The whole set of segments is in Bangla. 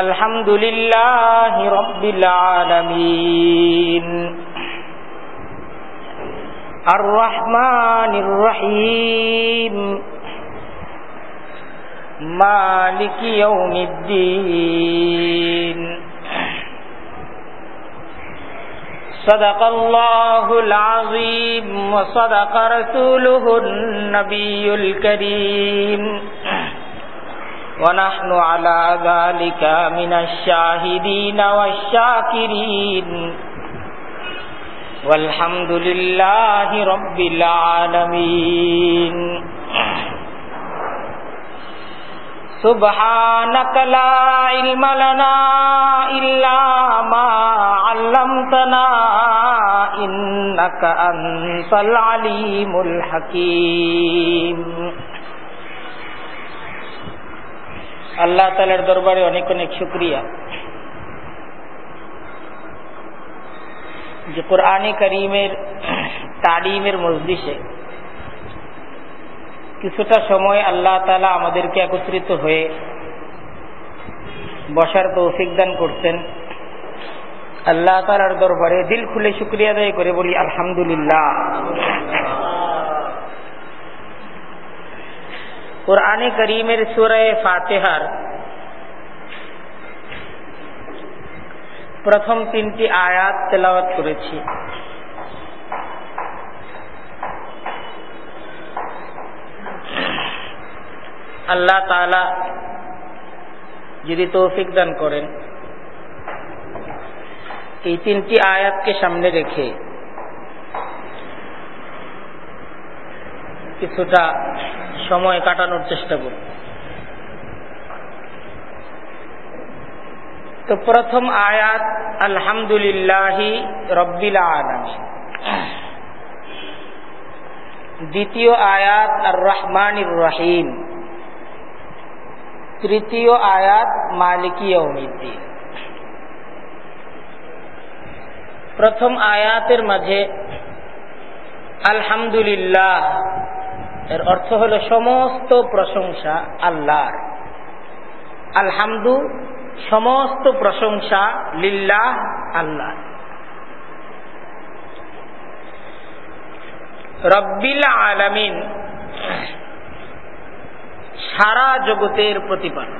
الحمد لله رب العالمين الرحمن الرحيم مالك يوم الدين صدق الله العظيم وصدق رسوله النبي الكريم ونحن على ذلك من الشاهدين والشاكرين. والحمد لله رب العالمين. سبحانك لا علم لنا إلا ما علمتنا إنك أنت العليم الحكيم. আল্লাহ তালার দরবারে অনেক অনেক শুক্রিয়া। যে কোরআনে করিমের তালিমের মজলিসে কিছুটা সময় আল্লাহ তালা আমাদেরকে একত্রিত হয়ে বসার তৌফিক দান করছেন। আল্লাহ তালার দরবারে দিল খুলে শুক্রিয়া আদায় করে বলি, আলহামদুলিল্লাহ। কোরআনে করিমের সুরায় ফাতেহার প্রথম তিনটি আয়াত তেলাওয়াত করেছি আল্লাহ তালা যদি তৌফিক দান করেন এই তিনটি আয়াতকে সামনে রেখে কিছুটা সময় কাটানোর চেষ্টা করব। তো প্রথম আয়াত, আলহামদুলিল্লাহি রব্বিল দ্বিতীয় আয়াত আর রহমান রহিম। তৃতীয় আয়াত মালিকিয়মিদ্দিন প্রথম আয়াতের মাঝে, আলহামদুলিল্লাহ এর অর্থ হল সমস্ত প্রশংসা আল্লাহর। আলহামদু, সমস্ত প্রশংসা লিল্লাহ আল্লাহ রব্বিল আলামিন সারা জগতের প্রতিপালক।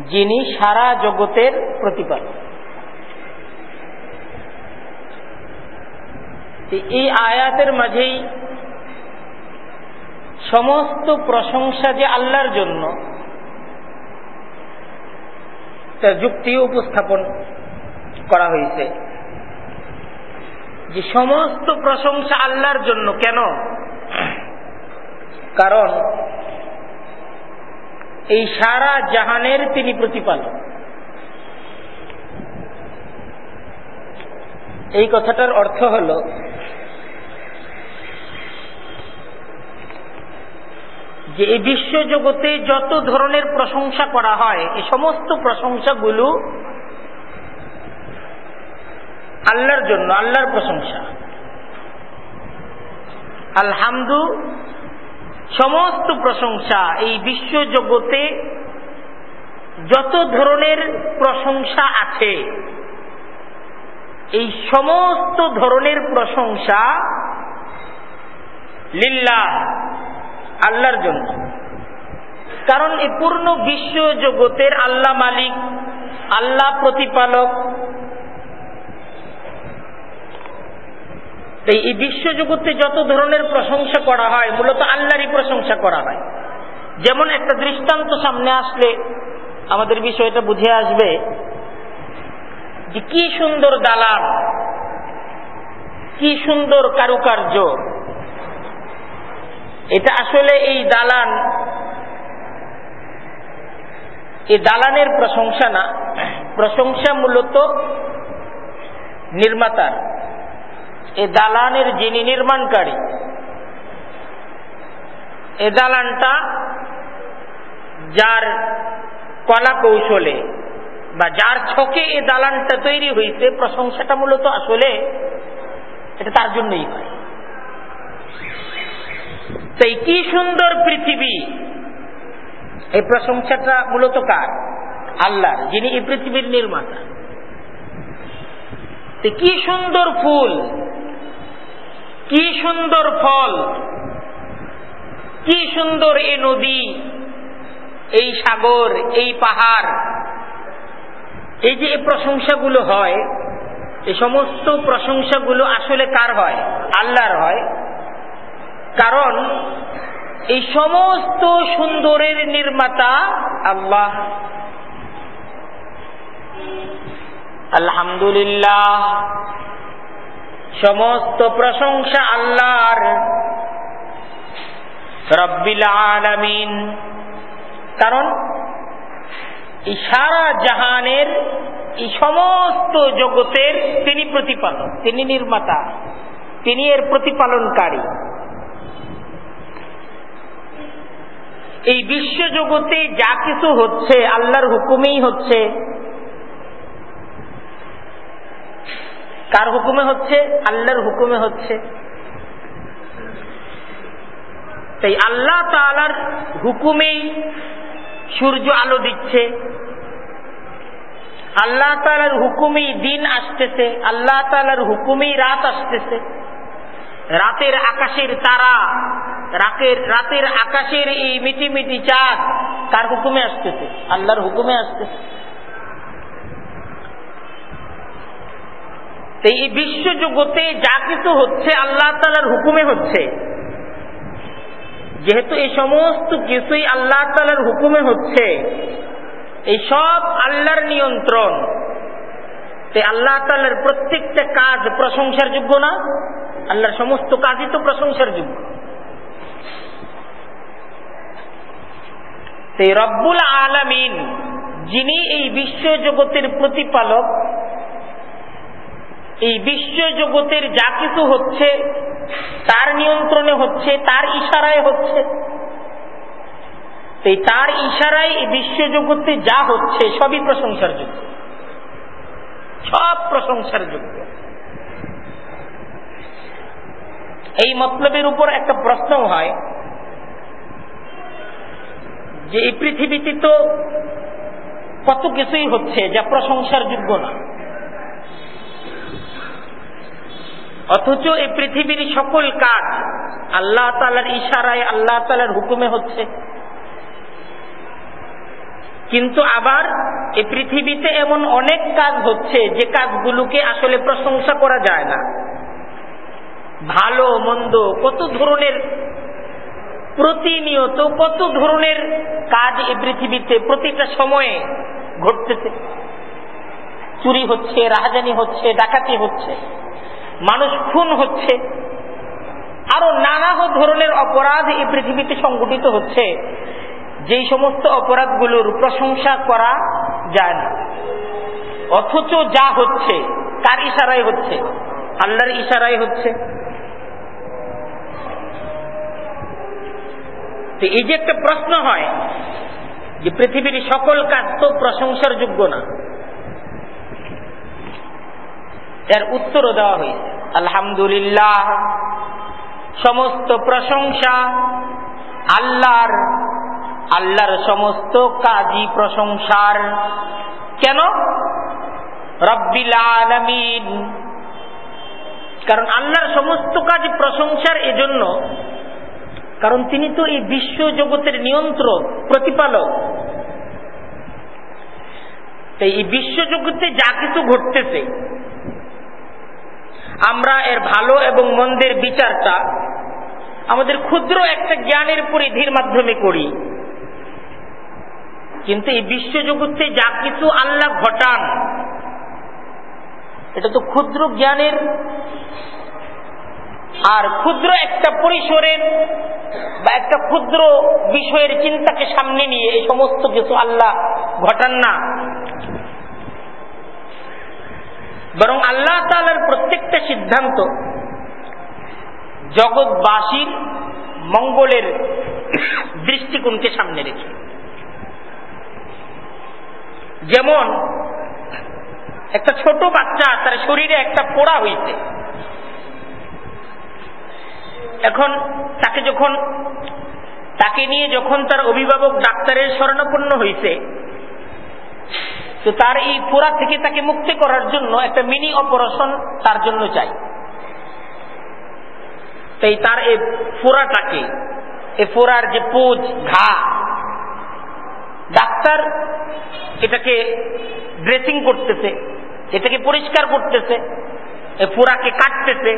যিনি সারা জগতের প্রতিপালক। এই আয়াতের মাঝেই সমস্ত প্রশংসা যে আল্লাহর জন্য তার যুক্তি উপস্থাপন করা হয়েছে। যে সমস্ত প্রশংসা আল্লাহর জন্য কেন? কারণ, এই সারা জাহানের তিনি প্রতিপালক। এই কথাটার অর্থ হল যে এই বিশ্ব জগতে যত ধরনের প্রশংসা করা হয় এই সমস্ত প্রশংসাগুলো আল্লাহর জন্য, আল্লাহর প্রশংসা। আলহামদু, সমস্ত প্রশংসা এই বিশ্ব জগতে যত ধরনের প্রশংসা আছে, এই সমস্ত ধরনের প্রশংসা লিল্লাহ। আল্লাহর জন্য। কারণ এই পূর্ণ বিশ্ব জগতের আল্লাহ মালিক, আল্লাহ প্রতিপালক। তাই এই বিশ্ব জগতে যত ধরনের প্রশংসা করা হয়, মূলত আল্লাহরই প্রশংসা করা হয়। যেমন একটা দৃষ্টান্ত সামনে আসলে আমাদের বিষয়টা বুঝে আসবে যে কি সুন্দর দালান কি সুন্দর কারুকার্য এটা আসলে এই দালান, এই দালানের প্রশংসা না, প্রশংসা মূলত নির্মাতার এ দালানের যিনি নির্মাণকারী এ দালানটা যার কলা কৌশলে বা যার ছকে এ দালানটা তৈরি হয়েছে প্রশংসাটা মূলত আসলে এটা তার জন্যই হয়। তাই কি সুন্দর পৃথিবী? এই প্রশংসাটা মূলত কার? আল্লাহর, যিনি এই পৃথিবীর নির্মাতা। কি সুন্দর ফুল? কি সুন্দর ফল? কি সুন্দর এই নদী, এই সাগর, এই পাহাড়। এই যে প্রশংসাগুলো হয়, এই সমস্ত প্রশংসাগুলো আসলে কার হয়? আল্লাহর হয়। কারণ এই সমস্ত সুন্দরের নির্মাতা আল্লাহ। আলহামদুলিল্লাহ, সমস্ত প্রশংসা আল্লাহর। রব্বিল আলামিন। কারণ এই সারা জাহানের, এই সমস্ত জগতের তিনি প্রতিপালক, তিনি নির্মাতা, তিনি এর প্রতিপালনকারী। এই বিশ্ব জগতে যা কিছু হচ্ছে, আল্লাহর হুকুমেই হচ্ছে। কার হুকুমে হচ্ছে? আল্লাহর হুকুমে হচ্ছে। তাই আল্লাহ তালার হুকুমেই সূর্য আলো দিচ্ছে। আল্লাহ তালার হুকুমেই দিন আসতেছে। আল্লাহ তালার হুকুমেই রাত আসতেছে। রাতের আকাশের তারা, রাতের রাতের আকাশের এই মিটি মিটি চাঁদ কার হুকুমে আসতেছে, আল্লাহর হুকুমে আসতেছে। এই বিশ্ব জগতে যা কিছু হচ্ছে, আল্লাহ তালার হুকুমে হচ্ছে। যেহেতু এই সমস্ত কিছুই আল্লাহ তালার হুকুমে হচ্ছে, এই সব আল্লাহর নিয়ন্ত্রণ। আল্লাহ তালার প্রত্যেকটা কাজ প্রশংসার যোগ্য না? আল্লাহর সমস্ত কাজই তো প্রশংসার যোগ্য। রব্বুল আলামিন, যিনি এই বিশ্ব জগতের প্রতিপালক, এই বিশ্ব জগতের যা কিছু হচ্ছে, তার নিয়ন্ত্রণে হচ্ছে, তার ইশারায় হচ্ছে তার ইশারায় এই বিশ্ব জগতে যা হচ্ছে, সবই প্রশংসার যোগ্য। সব প্রশংসার যোগ্য। এই মতলবের উপর একটা প্রশ্ন হয় যে এই পৃথিবীতে তো কত কিছুই হচ্ছে, যা প্রশংসার যোগ্য না। অথচ এই পৃথিবীর সকল কাজ আল্লাহ তালার ইশারায়, আল্লাহ তালার হুকুমে হচ্ছে। কিন্তু আবার এই পৃথিবীতে এমন অনেক কাজ হচ্ছে, যে কাজগুলোকে আসলে প্রশংসা করা যায় না। ভালো, মন্দ, কত ধরনের প্রতিনিয়ত, কত ধরনের কাজ এই পৃথিবীতে প্রতিটা সময়ে ঘটতেছে। চুরি হচ্ছে, রাহাজানি হচ্ছে, ডাকাতি হচ্ছে, মানুষ খুন হচ্ছে, আরও নানা ধরনের অপরাধ এই পৃথিবীতে সংগঠিত হচ্ছে। যেই সমস্ত অপরাধগুলোর প্রশংসা করা যায় না। অথচ যা হচ্ছে কার ইশারায় হচ্ছে, আল্লাহর ইশারায় হচ্ছে। এই যে একটা প্রশ্ন হয় যে পৃথিবীর সকল কাজ তো প্রশংসার যোগ্য না। এর উত্তরও দেওয়া হয়েছে, আলহামদুলিল্লাহ, সমস্ত প্রশংসা আল্লাহর আল্লাহর সমস্ত কাজই প্রশংসার। কেন? রব্বিল আলমিন। কারণ আল্লাহর সমস্ত কাজ প্রশংসার এজন্য কারণ তিনি তো এই বিশ্ব জগতের নিয়ন্ত্রক, প্রতিপালক। তাই এই বিশ্ব জগতে যা কিছু ঘটতেছে, আমরা এর ভালো এবং মন্দের বিচারটা আমাদের ক্ষুদ্র একটা জ্ঞানের পরিধির মাধ্যমে করি। কিন্তু এই বিশ্ব জগতে যা কিছু আল্লাহ ঘটান, এটা তো ক্ষুদ্র জ্ঞানের আর ক্ষুদ্র একটা পরিসরের বা একটা ক্ষুদ্র বিষয়ের চিন্তাকে সামনে নিয়ে এই সমস্ত কিছু আল্লাহ ঘটান না। বরং আল্লাহ তালার প্রত্যেকটা সিদ্ধান্ত জগৎবাসীর মঙ্গলের দৃষ্টিকোণকে সামনে রেখে। যেমন একটা ছোট বাচ্চা, তার শরীরে একটা পোড়া হইছে। এখন তাকে যখন, তাকে নিয়ে যখন তার অভিভাবক ডাক্তারের শরণাপন্ন হয়েছে তো তার এই পোড়া থেকে তাকে মুক্তি করার জন্য একটা মিনি অপারেশন তার জন্য চাই। তাই তার এই ফোড়াটাকে এ ফোড়ার যে পোজ, ঘা, ডাক্তার এটাকে ড্রেসিং করতেছে, এটাকে পরিষ্কার করতেছে এ ফোড়াকে কাটতেছে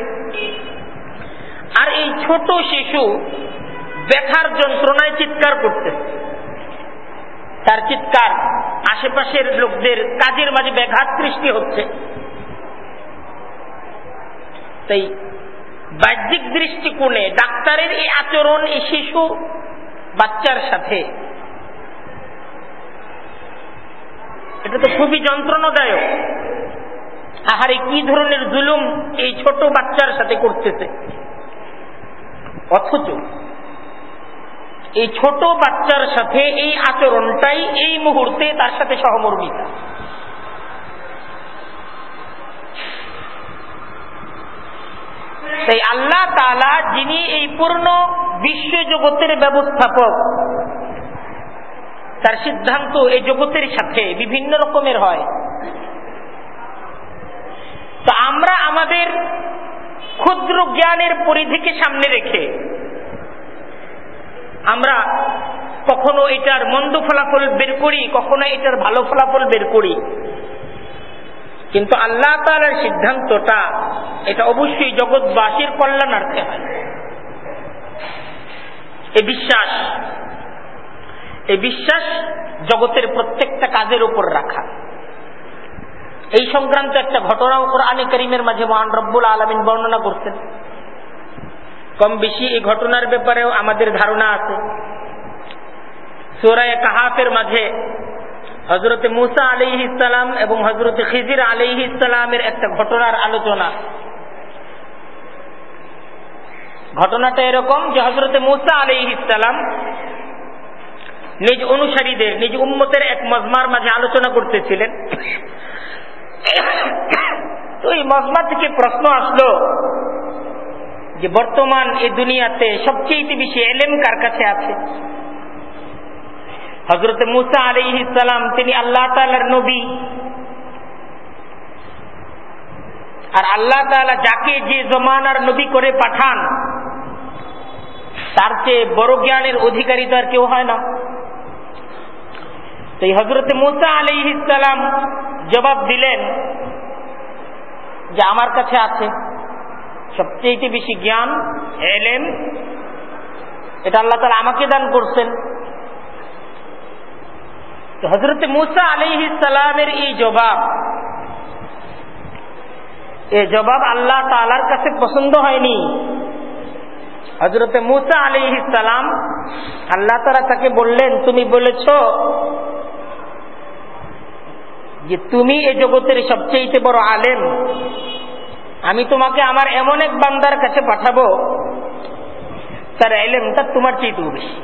আর এই ছোট শিশু ব্যথার যন্ত্রণায় চিৎকার করতেছে তার চিৎকার আশেপাশের লোকদের কাজের মাঝে ব্যাঘাত সৃষ্টি হচ্ছে। তাই বাহ্যিক দৃষ্টিকোণে ডাক্তারের এই আচরণ এই শিশু বাচ্চার সাথে। এটা তো খুবই যন্ত্রণাদায়ক। আহারে কি ধরনের জুলুম এই ছোট বাচ্চার সাথে করতেছে? অথচ এই ছোট বাচ্চার সাথে এই আচরণটাই এই মুহূর্তে তার সাথে সহমর্মিতা। তাই আল্লাহ তালা যিনি এই পূর্ণ বিশ্ব জগতের ব্যবস্থাপক, তার সিদ্ধান্ত এই জগতের সাথে বিভিন্ন রকমের হয়। তো আমরা আমাদের ক্ষুদ্র জ্ঞানের পরিধিকে সামনে রেখে আমরা কখনো এটার মন্দ ফলাফল বের করি, কখনো এটার ভালো ফলাফল বের করি। কিন্তু আল্লাহ তালার সিদ্ধান্তটা, এটা অবশ্যই জগৎবাসীর কল্যাণার্থে হয়। এ বিশ্বাস এ বিশ্বাস জগতের প্রত্যেকটা কাজের উপর রাখা। এই সংক্রান্ত একটা ঘটনা উপর আনে করিমের মাঝে মহান রব্বুল আলমিন বর্ণনা করছেন। কম বেশি এই ঘটনার ব্যাপারেও আমাদের ধারণা আছে। সোরায় কাহাফের মাঝে হজরতে মুসা আলি ইসালাম এবং হজরতে খিজির আলি ইসালামের একটা ঘটনার আলোচনা। ঘটনাটা এরকম যে হজরতে মুসা আলি ইসালাম নিজ অনুসারীদের, নিজ উম্মতের এক মজমার মাঝে আলোচনা করতেছিলেন। তো এই মজমা থেকে প্রশ্ন আসলো যে বর্তমান এই দুনিয়াতে সবচেয়ে বেশি এলেম কার কাছে আছে? হজরত মুসা আলী ইসালাম তিনি আল্লাহ তালার নবী। আর আল্লাহ তালা যাকে যে জমানার নবী করে পাঠান, তার চেয়ে বড় জ্ঞানের অধিকারী তো আর কেউ হয় না। তো হজরত মুসা আলী ইসালাম জবাব দিলেন যে আমার কাছে আছে। সবচেয়ে বেশি জ্ঞান এলেন এটা আল্লাহ তালা আমাকে দান করছেন। হজরত মুসা আলিহি সালামের এই জবাব এই জবাব আল্লাহ তালার কাছে পছন্দ হয়নি। হজরত মুসা আলিহি সালাম আল্লাহ তালা তাকে বললেন, তুমি বলেছ যে তুমি এ জগতের সবচেয়ে বড় আলেম, আমি তোমাকে আমার এমন এক বান্দার কাছে পাঠাবো, তার এলেমটা তোমার চেয়েতেও বেশি।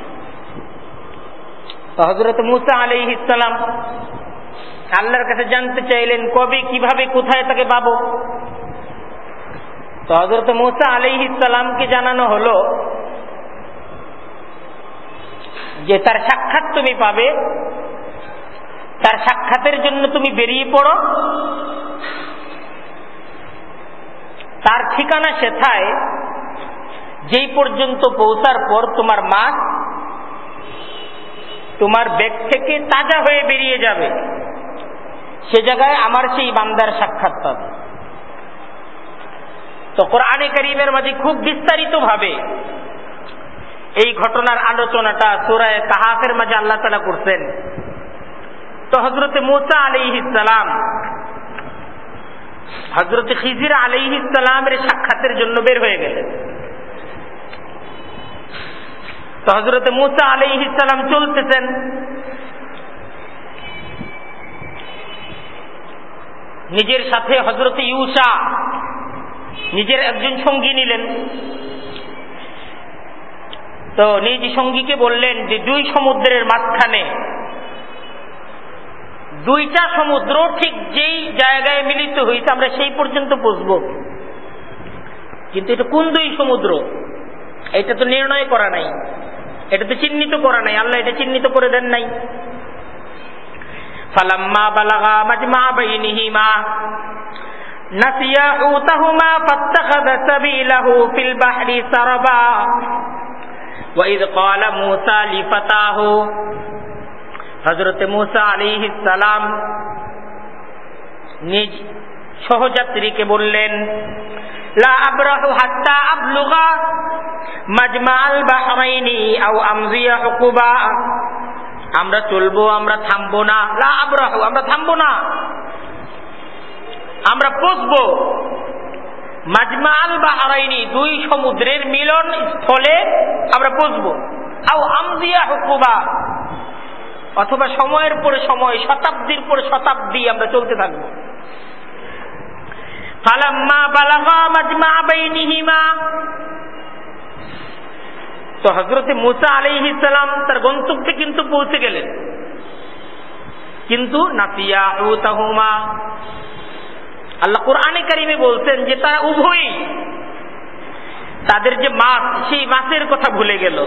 হজরত মুসা আলি ইসালাম আল্লাহর কাছে জানতে চাইলেন, কবে, কীভাবে, কোথায় তাকে পাবো? তো হজরত মুসা আলি ইসালামকে জানানো হলো যে তার সাক্ষাৎ তুমি পাবে তার সাক্ষাতের জন্য তুমি বেরিয়ে পড়ো। তার ঠিকানা সেথায়, যেই পর্যন্ত পৌঁছার পর তোমার মা তোমার ব্যাগ থেকে তাজা হয়ে বেরিয়ে যাবে। সে জায়গায় আমার সেই বান্দার সাক্ষাৎ পাবে। তো কোরআনে করিমের মাঝে খুব বিস্তারিত ভাবে এই ঘটনার আলোচনাটা সুরায় কাহাফের মাঝে আল্লাহ তালা করছেন। তো হজরত মোসা আলি ইসালাম হজরত খিজির আলি ইসালামের সাক্ষাতের জন্য বের হয়ে গেলেন। তো হজরতে মুসা আলী ইসালাম চলতেছেন। নিজের সাথে হজরতে ইউসা নিজের একজন সঙ্গী নিলেন। তো নিজ সঙ্গীকে বললেন যে দুই সমুদ্রের মাঝখানে দুইটা সমুদ্র ঠিক যেই জায়গায় মিলিত হয়েছে আমরা সেই পর্যন্ত পৌঁছব। কিন্তু এটা কোন দুই সমুদ্র? এটা তো নির্ণয় করা নাই। এটা তো চিহ্নিত করা নাই। আল্লাহ এটা চিহ্নিত করে দেন নাই। ফালাম্মা হজরতে মুসা আলী সালাম নিজ সহযাত্রীকে বললেন আমরা চলবো, আমরা থামবো না। লা আবরাহু, আমরা থামবো না। আমরা পৌঁছবো মাজমাল বাহারাইনি, দুই সমুদ্রের মিলন স্থলে আমরা পৌঁছবো। আও আমজিয়া হুকুবা অথবা সময়ের পরে সময়, শতাব্দীর পরে শতাব্দী আমরা চলতে থাকব। তো হজরতে মুসা আলাইহি সালাম তার গন্তব্যে কিন্তু পৌঁছে গেলেন। কিন্তু হুতাহুমা আল্লাহ কোরআনে কারিমে বলছেন যে তারা উভয়ই তাদের যে মাছ, সেই মাছের কথা ভুলে গেল।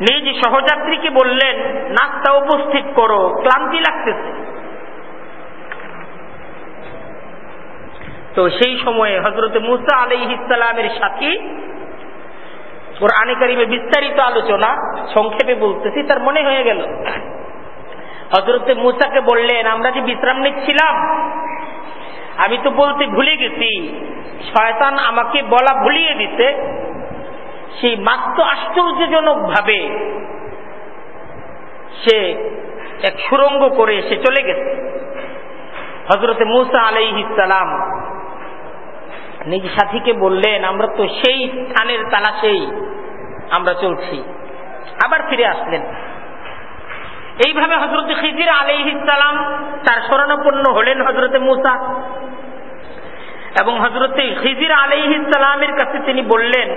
নিজ সহযাত্রীকে বললেন, নাস্তা উপস্থিত করো, ক্লান্তি লাগতেছে। তো সেই সময়ে হজরত মুসা আলি ইসালামের সাথী ওর আনিকারিমে বিস্তারিত আলোচনা সংক্ষেপে বলতেছি, তার মনে হয়ে গেল। হজরতে মুসাকে বললেন, আমরা যে বিশ্রাম নিচ্ছিলাম, আমি তো বলতে ভুলে গেছি, শয়তান আমাকে বলা ভুলিয়ে দিতে সেই মাত্র আশ্চর্যজনক ভাবে সে এক সুরঙ্গ করে সে চলে গেছে। হজরতে মুসা আলাইহিসালাম নিজ সাথীকে বললেন, আমরা তো সেই স্থানের তালাশেই আমরা চলছি। আবার ফিরে আসলেন। এইভাবে হজরত খিজির আলাইহিসালাম তার স্মরণাপন্ন হলেন হজরতে মুসা এবং হজরতে খিজির আলাইহিসালামের কাছে তিনি বললেন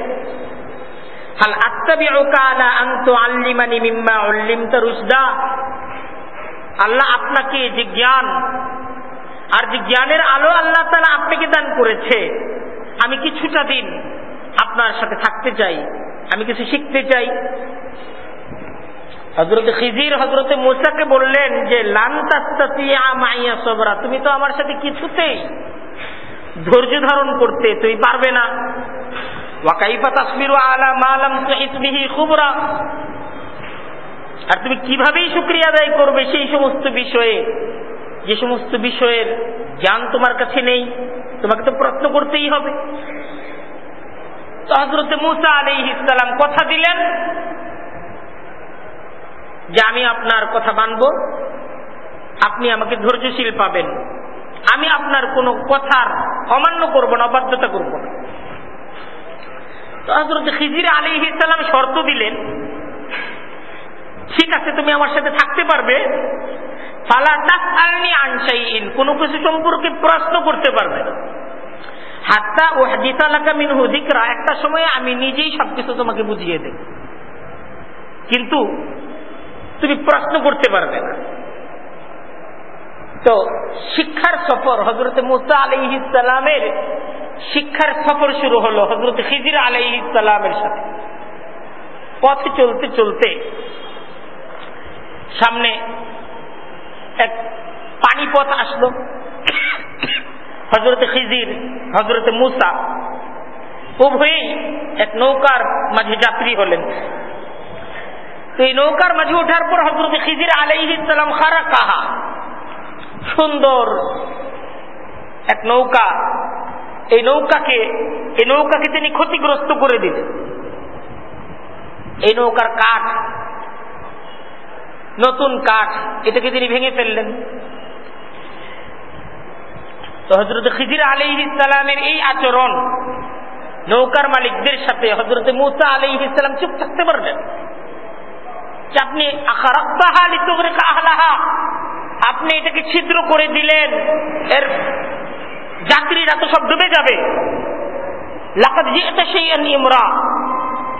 হাল রুশদা। আল্লাহ আপনাকে যে জ্ঞান, আর যে জ্ঞানের আলো আল্লাহ তালা আপনাকে দান করেছে, আমি কিছুটা দিন আপনার সাথে থাকতে চাই, আমি কিছু শিখতে চাই। হজরত খিজির হজরতে মোসাকে বললেন যে লান্তাস্তিয়া সবরা, তুমি তো আমার সাথে কিছুতেই ধৈর্য ধারণ করতে, তুমি পারবে না। আর তুমি কিভাবেই শুক্রিয়া আদায় করবে সেই সমস্ত বিষয়ে? যে সমস্ত বিষয়ের জ্ঞান তোমার কাছে নেই, তোমাকে তো প্রশ্ন করতেই হবে। হজরত মুসা আলী ইসলাম কথা দিলেন যে আমি আপনার কথা মানব, আপনি আমাকে ধৈর্যশীল পাবেন। আমি আপনার কোনো কথার অমান্য করব না, অবাধ্যতা করব না। তো হজরত খিজির আলী ইসলাম শর্ত দিলেন, ঠিক আছে, তুমি আমার সাথে থাকতে পারবে। কোনো কিছু সম্পর্কে প্রশ্ন করতে পারবে না। হাত্তা ও হাদিসা লাকা মিনহু যিকরা, একটা সময় আমি নিজেই সবকিছু তোমাকে বুঝিয়ে দেব। কিন্তু তুমি প্রশ্ন করতে পারবে না। তো শিক্ষার সফর হজরত মুসা আলাইহিসালামের শিক্ষার সফর শুরু হলো হজরত খিজির আলাইহিসালামের সাথে। পথে চলতে চলতে সামনে এক পানিপথ আসলো। হজরতে খিজির হজরতে মুসা উভয়েই এক নৌকার মাঝে যাত্রী হলেন। তো এই নৌকার মাঝে ওঠার পর হজরত খিজির ইসলাম খারা কাহা সুন্দর এক নৌকা। এই নৌকাকে এই নৌকাকে তিনি ক্ষতিগ্রস্ত করে দিলেন। এই নৌকার কাঠ, নতুন কাঠ, এটাকে তিনি ভেঙে ফেললেন। তো হজরত খিজির আলী ইসলামের এই আচরণ নৌকার মালিকদের সাথে হজরত মুসা আলী ইসলাম চুপ থাকতে পারবেন আপনি আপনি এটাকে ছিদ্র করে দিলেন, এর যাত্রীরা তো সব ডুবে যাবে। লাকাত সেই নিয়মরা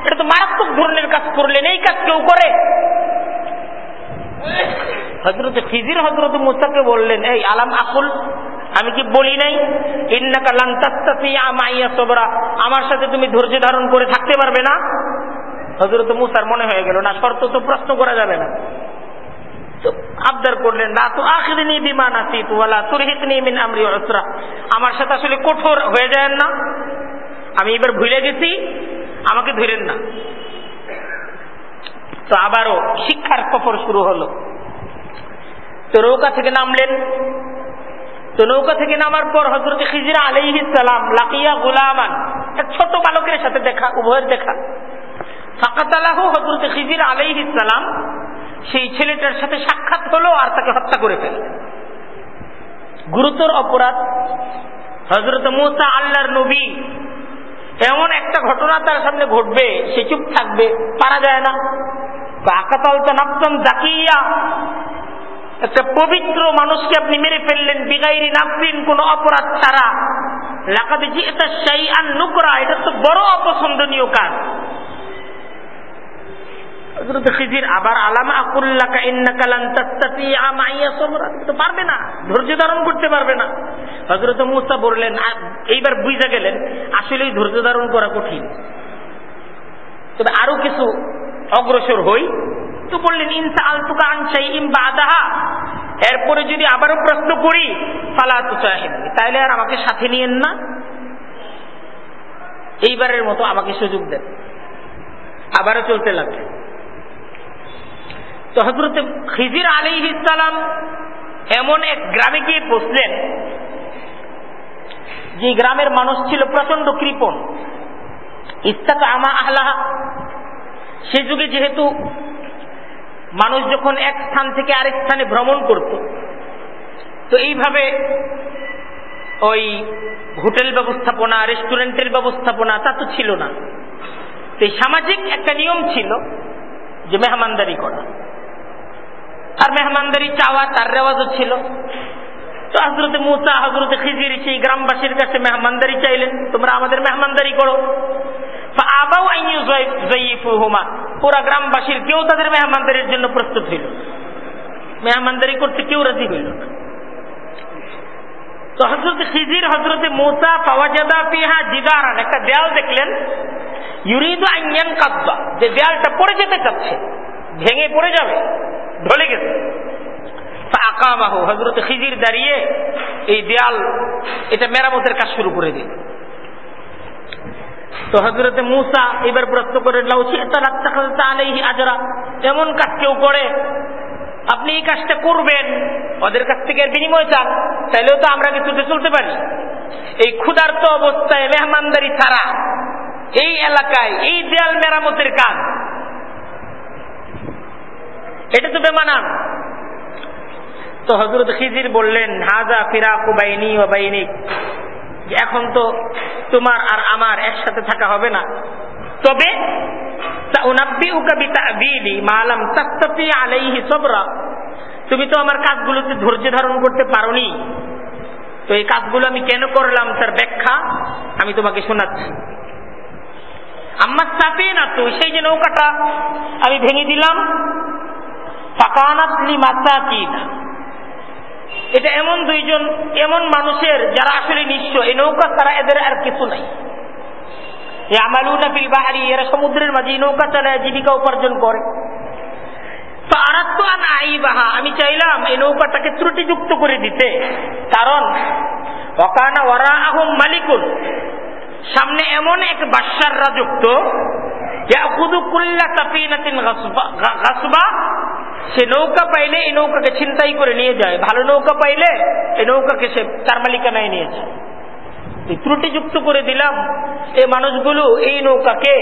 এটা তো মারাত্মক ধরনের কাজ করলেন, এই কাজ কেউ করে? হজরত খিজির হজরত বললেন, এই আলাম আকুল, আমি কি বলি নাই? ইন্নাকা আমাইয়া সবরা। আমার সাথে তুমি ধৈর্য ধারণ করে থাকতে পারবে না? হজরত মুসার মনে হয়ে গেল, না, শর্ত তো প্রশ্ন করা যাবে না। আবদার করলেন না তো আখরিনি বিমান আসি তুয়ালা তুরহিতনি মিন আমরি অসরা আমার সাথে আসলে কঠোর হয়ে যায় না। আমি এবার ভুলে গেছি, আমাকে ধরেন না। তো আবারও শিক্ষার সফর শুরু হলো। তো নৌকা থেকে নামলেন। তো নৌকা থেকে নামার পর হজরত খিজিরা আলহ সালাম লাকিয়া গুলামান, এক ছোট বালকের সাথে দেখা, উভয়ের দেখা। ফাঁকাতালাহু হজরত খিজির আলহ সালাম সেই ছেলেটার সাথে সাক্ষাৎ হলো আর তাকে হত্যা করে ফেলল গুরুতর অপরাধ হজরত মুসা আল্লাহর নবী। এমন একটা ঘটনা তার সামনে ঘটবে, সে চুপ থাকবে, পারা যায় না। আকাতাল তো নাপতন জাকিয়া। একটা পবিত্র মানুষকে আপনি মেরে ফেললেন, বিগাইরি নাফরিন, কোন অপরাধ ছাড়া। লাকাতে এটা সেই আর নুকরা, এটা তো বড় অপছন্দনীয় কাজ। আবার পারবে না, ধৈর্য ধারণ করতে পারবে না। হযরত মুসা বললেন এইবার বুঝা গেলেন ধৈর্য ধারণ করা কঠিন। তবে আরও কিছু অগ্রসর হই। তো বললেন ইনসা আলতুকা আনসাই ইম বাদাহা। এরপরে যদি আবারও প্রশ্ন করি, ফালা তু তাহলে আর আমাকে সাথে নিয়েন না। এইবারের মতো আমাকে সুযোগ দেন। আবারও চলতে লাগবে। তো হজরত খিজির আলী ইসালাম এমন এক গ্রামে গিয়ে বসলেন। যে গ্রামের মানুষ ছিল প্রচণ্ড কৃপণ। ইস্তাক আমা আহলাহা। সে যুগে যেহেতু মানুষ যখন এক স্থান থেকে আরেক স্থানে ভ্রমণ করত, তো এইভাবে ওই হোটেল ব্যবস্থাপনা, রেস্টুরেন্টের ব্যবস্থাপনা তা তো ছিল না। তো সামাজিক একটা নিয়ম ছিল যে মেহমানদারি করা। আর মেহমানদারি চাওয়া, তার রেওয়াজও ছিল। তো হজরতে মুসা হজরতে খিজির, সেই গ্রামবাসীর কাছে মেহমানদারি চাইলেন, তোমরা আমাদের মেহমানদারি করো। পুরা গ্রামবাসীর কেউ তাদের মেহমানদারির জন্য প্রস্তুত হইল মেহমানদারি করতে কেউ রাজি হইল তো হজরত খিজির হজরতে মোসা পাওয়াজাদা পিহা জিদারান একটা দেয়াল দেখলেন, ইউরিদ আইয়ান কাব্বা যে দেয়ালটা পড়ে যেতে চাচ্ছে। ভেঙে পড়ে যাবে, ঢলে গেছে। আকামাহু হজরত খিজির দাঁড়িয়ে এই দেয়াল, এটা মেরামতের কাজ শুরু করে দিল। তো হজরতে মুসা এবার প্রশ্ন করে আজরা। এমন কাজ কেউ করে, আপনি এই কাজটা করবেন, ওদের কাছ থেকে বিনিময় চান, তাইলেও তো আমরা কিছুতে চলতে পারি। এই ক্ষুধার্ত অবস্থায় মেহমানদারি ছাড়া এই এলাকায়, এই দেয়াল মেরামতের কাজ এটা তো বেমানান তো হজরত খিজির বললেন হাজা ফিরাকু বাইনি ও বাইনিক। এখন তো তোমার আর আমার একসাথে থাকা হবে না। তবে তুমি তো আমার কাজগুলোতে ধৈর্য ধারণ করতে পারোনি। তো এই কাজগুলো আমি কেন করলাম তার ব্যাখ্যা আমি তোমাকে শোনাচ্ছি। আমার চাপে না তো সেই যে নৌকাটা আমি ভেঙে দিলাম এটা এমন দুইজন, এমন মানুষের যারা আসলে নিঃস্ব। এই নৌকা তারা এদের আর কিছু নাই। আমালুনা ফিল বাহারি, এরা সমুদ্রের মাঝে নৌকা চালায়, জীবিকা উপার্জন করে। আমি চাইলাম এই নৌকাটাকে ত্রুটিযুক্ত করে দিতে। কারণ অকানা ওরা আহম মালিকুন। সামনে এমন এক বাদশার রাজত্ব সে নৌকা পাইলে এই নৌকাকে ছিনতাই করে নিয়ে যায়। ভালো নৌকা পাইলে এই নৌকাকে সে তার মালিকানায় নিয়ে যায়। ত্রুটিযুক্ত করে দিলাম। এই মানুষগুলো এই নৌকাকে,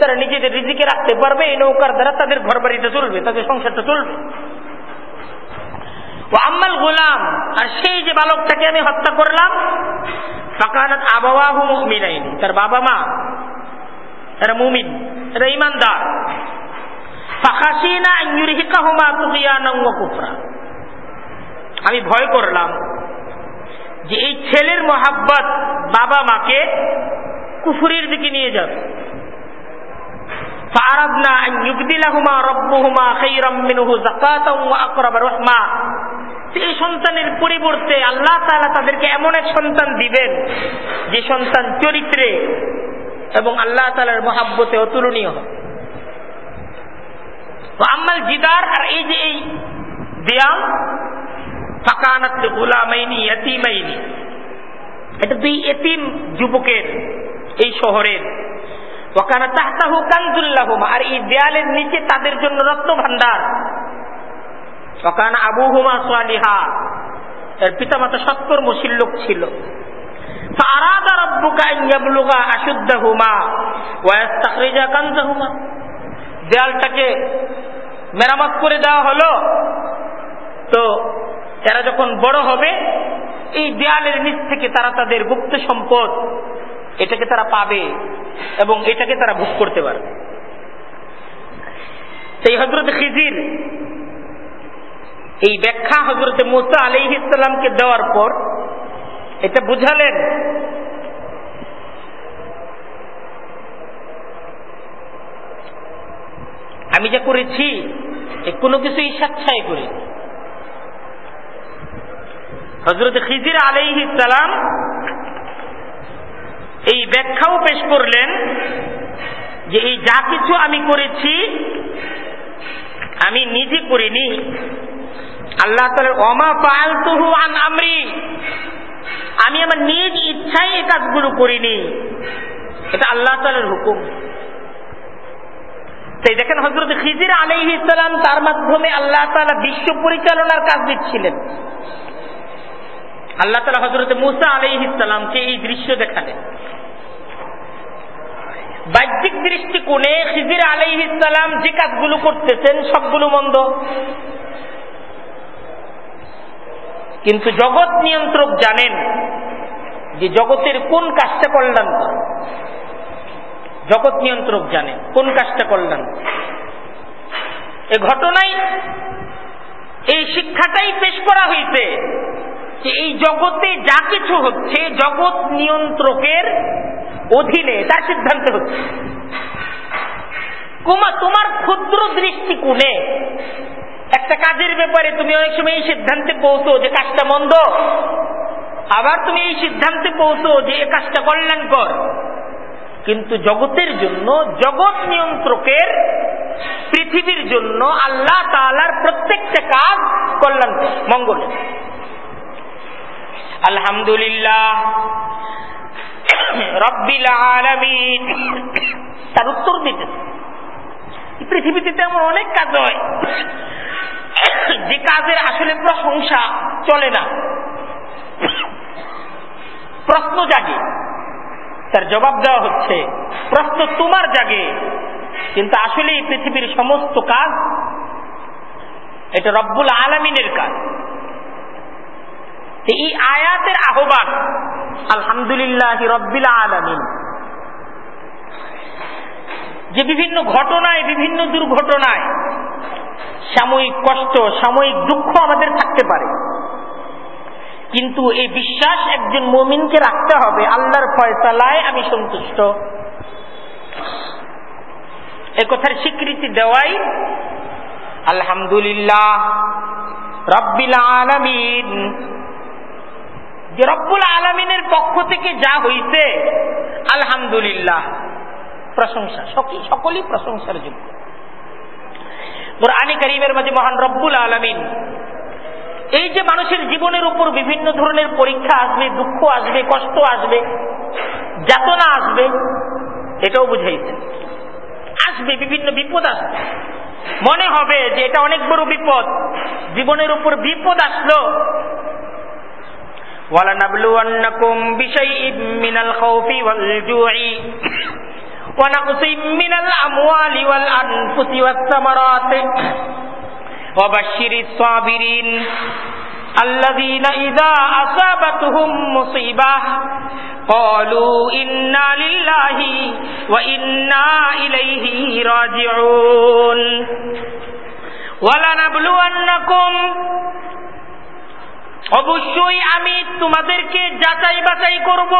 তারা নিজেদের রিজিকে রাখতে পারবে, এই নৌকার দ্বারা তাদের ঘর বাড়িটা চলবে, তাদের সংসারটা চলবে। ও আম্মাল গোলাম, আর সেই যে বালকটাকে আমি হত্যা করলাম, ফাকানাত আবাহু মুমিনাইনি, তার বাবা মা এরা মুমিন এরা ইমানদার। আমি ভয় করলাম যে এই ছেলের মহাব্বত বাবা মাকে কুফুরির দিকে নিয়ে যাবে। সন্তানের পরিবর্তে আল্লাহ তালা তাদেরকে এমন এক সন্তান দিবেন যে সন্তান চরিত্রে এবং আল্লাহ তালার মহাব্বতে অতুলনীয় হবে। তো আম্মাল জিদার আর এই যে এই দেয়াল ফাঁকানাত গোলামাইনি এতিমাইনি এটা দুই এতিম যুবকের এই শহরের ওখানে তাহতাহু কানজুল্লাহমা আর এই দেয়ালের নিচে তাদের জন্য রত্ন ভান্ডার ওখানে আবু হুমা সোয়ালিহা এর পিতামাতা সত্তর লোক ছিল আরাদা রব্বুকা ইয়াবলুগা আশুদ্ধহুমা ওয়াস্তাখরিজা কানজাহুমা দেয়ালটাকে মেরামত করে দেওয়া হলো। তো এরা যখন বড় হবে, এই দেয়ালের নিচ থেকে তারা তাদের গুপ্ত সম্পদ এটাকে তারা পাবে এবং এটাকে তারা ভোগ করতে পারবে। সেই হজরত খিজির, এই ব্যাখ্যা হজরতে মুসা আলি ইসলামকে দেওয়ার পর এটা বুঝালেন আমি যা করেছি কোনো কিছুই স্বেচ্ছায় করি হজরত খিজির আলাই ইসলাম এই ব্যাখ্যাও পেশ করলেন যে এই যা কিছু আমি করেছি, আমি নিজে করিনি। আল্লাহ অমা পালতুহু আন আমরি। আমি আমার নিজ ইচ্ছায় এই কাজগুলো করিনি। এটা আল্লাহ তালের হুকুম। তাই দেখেন হজরত খিজির আলহ ইসলাম তার মাধ্যমে আল্লাহ তালা বিশ্ব পরিচালনার কাজ দিচ্ছিলেন। আল্লাহ তালা হজরত মুসা আলহ ইসলামকে এই দৃশ্য দেখালেন। বাহ্যিক দৃষ্টিকোণে খিজির আলহ ইসলাম যে কাজগুলো করতেছেন সবগুলো মন্দ। কিন্তু জগৎ নিয়ন্ত্রক জানেন যে জগতের কোন কাজটা কল্যাণকর। জগৎ নিয়ন্ত্রক জানেন কোন কাজটা কল্যাণ এ ঘটনায় এই শিক্ষাটাই পেশ করা হয়েছে যে এই জগতে যা কিছু হচ্ছে, জগৎ নিয়ন্ত্রকের অধীনে তার সিদ্ধান্ত হচ্ছে। কুমা, তোমার ক্ষুদ্র দৃষ্টিকোণে একটা কাজের ব্যাপারে তুমি অনেক সময় এই সিদ্ধান্তে পৌঁছো যে কাজটা মন্দ। আবার তুমি এই সিদ্ধান্তে পৌঁছো যে এ কাজটা কল্যাণকর। কিন্তু জগতের জন্য, জগৎ নিয়ন্ত্রকের পৃথিবীর জন্য আল্লাহ তালার প্রত্যেকটা কাজ কল্যাণ, মঙ্গল। আলহামদুলিল্লাহ, রব্বিল আলামিন তার উত্তর দিতে পৃথিবীতে তেমন অনেক কাজ হয়, যে কাজের আসলে প্রশংসা চলে না। প্রশ্ন জাগে তার জবাব দেওয়া হচ্ছে, প্রশ্ন তোমার জাগে। কিন্তু আসলে পৃথিবীর সমস্ত কাজ এটা রব্বুল আলমিনের কাজ। এই আয়াতের আহ্বান, আলহামদুলিল্লাহ রব্বিল আলমিন। যে বিভিন্ন ঘটনায়, বিভিন্ন দুর্ঘটনায় সাময়িক কষ্ট, সাময়িক দুঃখ আমাদের থাকতে পারে। কিন্তু এই বিশ্বাস একজন মমিনকে রাখতে হবে। আল্লাহর ফয়সালায় আমি সন্তুষ্ট। এ কথার স্বীকৃতি দেওয়াই আলহামদুলিল্লাহ রব্বিল আলমিন। যে রব্বুল আলমিনের পক্ষ থেকে যা হইছে, আলহামদুলিল্লাহ। প্রশংসা। সকলই প্রশংসার যোগ্য। কোরআনে করিমের মাঝে মহান রব্বুল আলমিন এই যে মানুষের জীবনের উপর বিভিন্ন ধরনের পরীক্ষা আসবে দুঃখ আসবে কষ্ট আসবে যাতনা আসবে এটাও বুঝাইছেন আসবে বিভিন্ন বিপদ আসবে মনে হবে যে এটা অনেক বড় বিপদ জীবনের উপর বিপদ আসলো ولنبلونكم بشيء من الخوف والجوع ونقص من الأموال والأنفس والثمرات وبشر الصابرين الذين إذا أصابتهم مصيبة قالوا إنا لله وإنا إليه راجعون ولنبلونكم অবশ্যই আমি তোমাদেরকে যাচাই বাছাই করব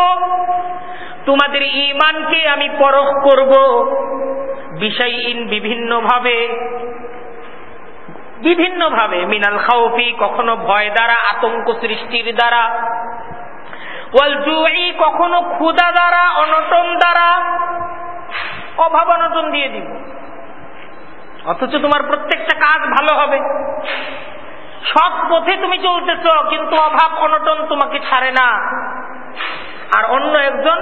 তোমাদের ইমানকে আমি পরখ করব বিষয় ইন বিভিন্নভাবে বিভিন্নভাবে, মিনাল খাউফি, কখনো ভয় দ্বারা, আতঙ্ক সৃষ্টির দ্বারা কখনো ক্ষুদা দ্বারা, অনটন দ্বারা, অভাব অনটন দিয়ে দিব। অথচ তোমার প্রত্যেকটা কাজ ভালো হবে। সৎ পথে তুমি চলতেছ, কিন্তু অভাব অনটন তোমাকে ছাড়ে না। আর অন্য একজন,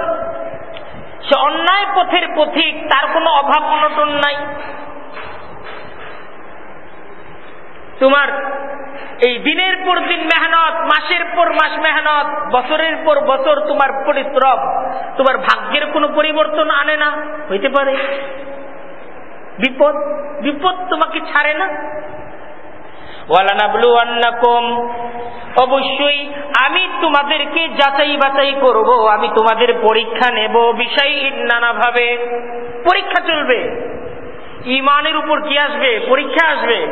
সে অন্যায় পথের পথিক, তার কোনো অভাব অনটন নাই। তোমার এই দিনের পর দিন মেহনত, মাসের পর মাস মেহনত, বছরের পর বছর তোমার পরিশ্রম, তোমার ভাগ্যের কোনো পরিবর্তন আনে না, হইতে পারে। বিপদ বিপদ তোমাকে ছাড়ে না। অবশ্যই আমি তোমাদেরকে যাচাই বাছাই করব, আমি তোমাদের পরীক্ষা নেব বিষয় নানাভাবে। পরীক্ষা চলবে। ইমানের উপর কি আসবে? পরীক্ষা আসবে।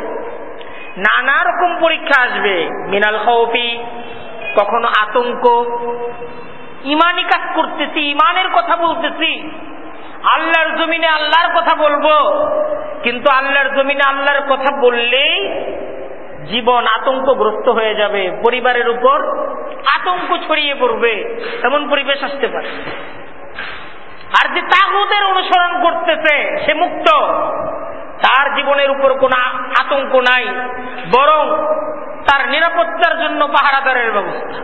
নানা রকম পরীক্ষা আসবে। মিনাল খৌফি কখনো আতঙ্ক। ইমানি কাজ করতেছি, ইমানের কথা বলতেছি। আল্লাহর জমিনে আল্লাহর কথা বলব। কিন্তু আল্লাহর জমিনে আল্লাহর কথা বললেই জীবন আতঙ্কগ্রস্ত হয়ে যাবে। পরিবারের উপর আতঙ্ক ছড়িয়ে পড়বে। এমন পরিবেশ আসতে পারে। আর যে তাগুদের অনুসরণ করতেছে, সে মুক্ত। তার জীবনের উপর কোন আতঙ্ক নাই, বরং তার নিরাপত্তার জন্য পাহারাদারের ব্যবস্থা।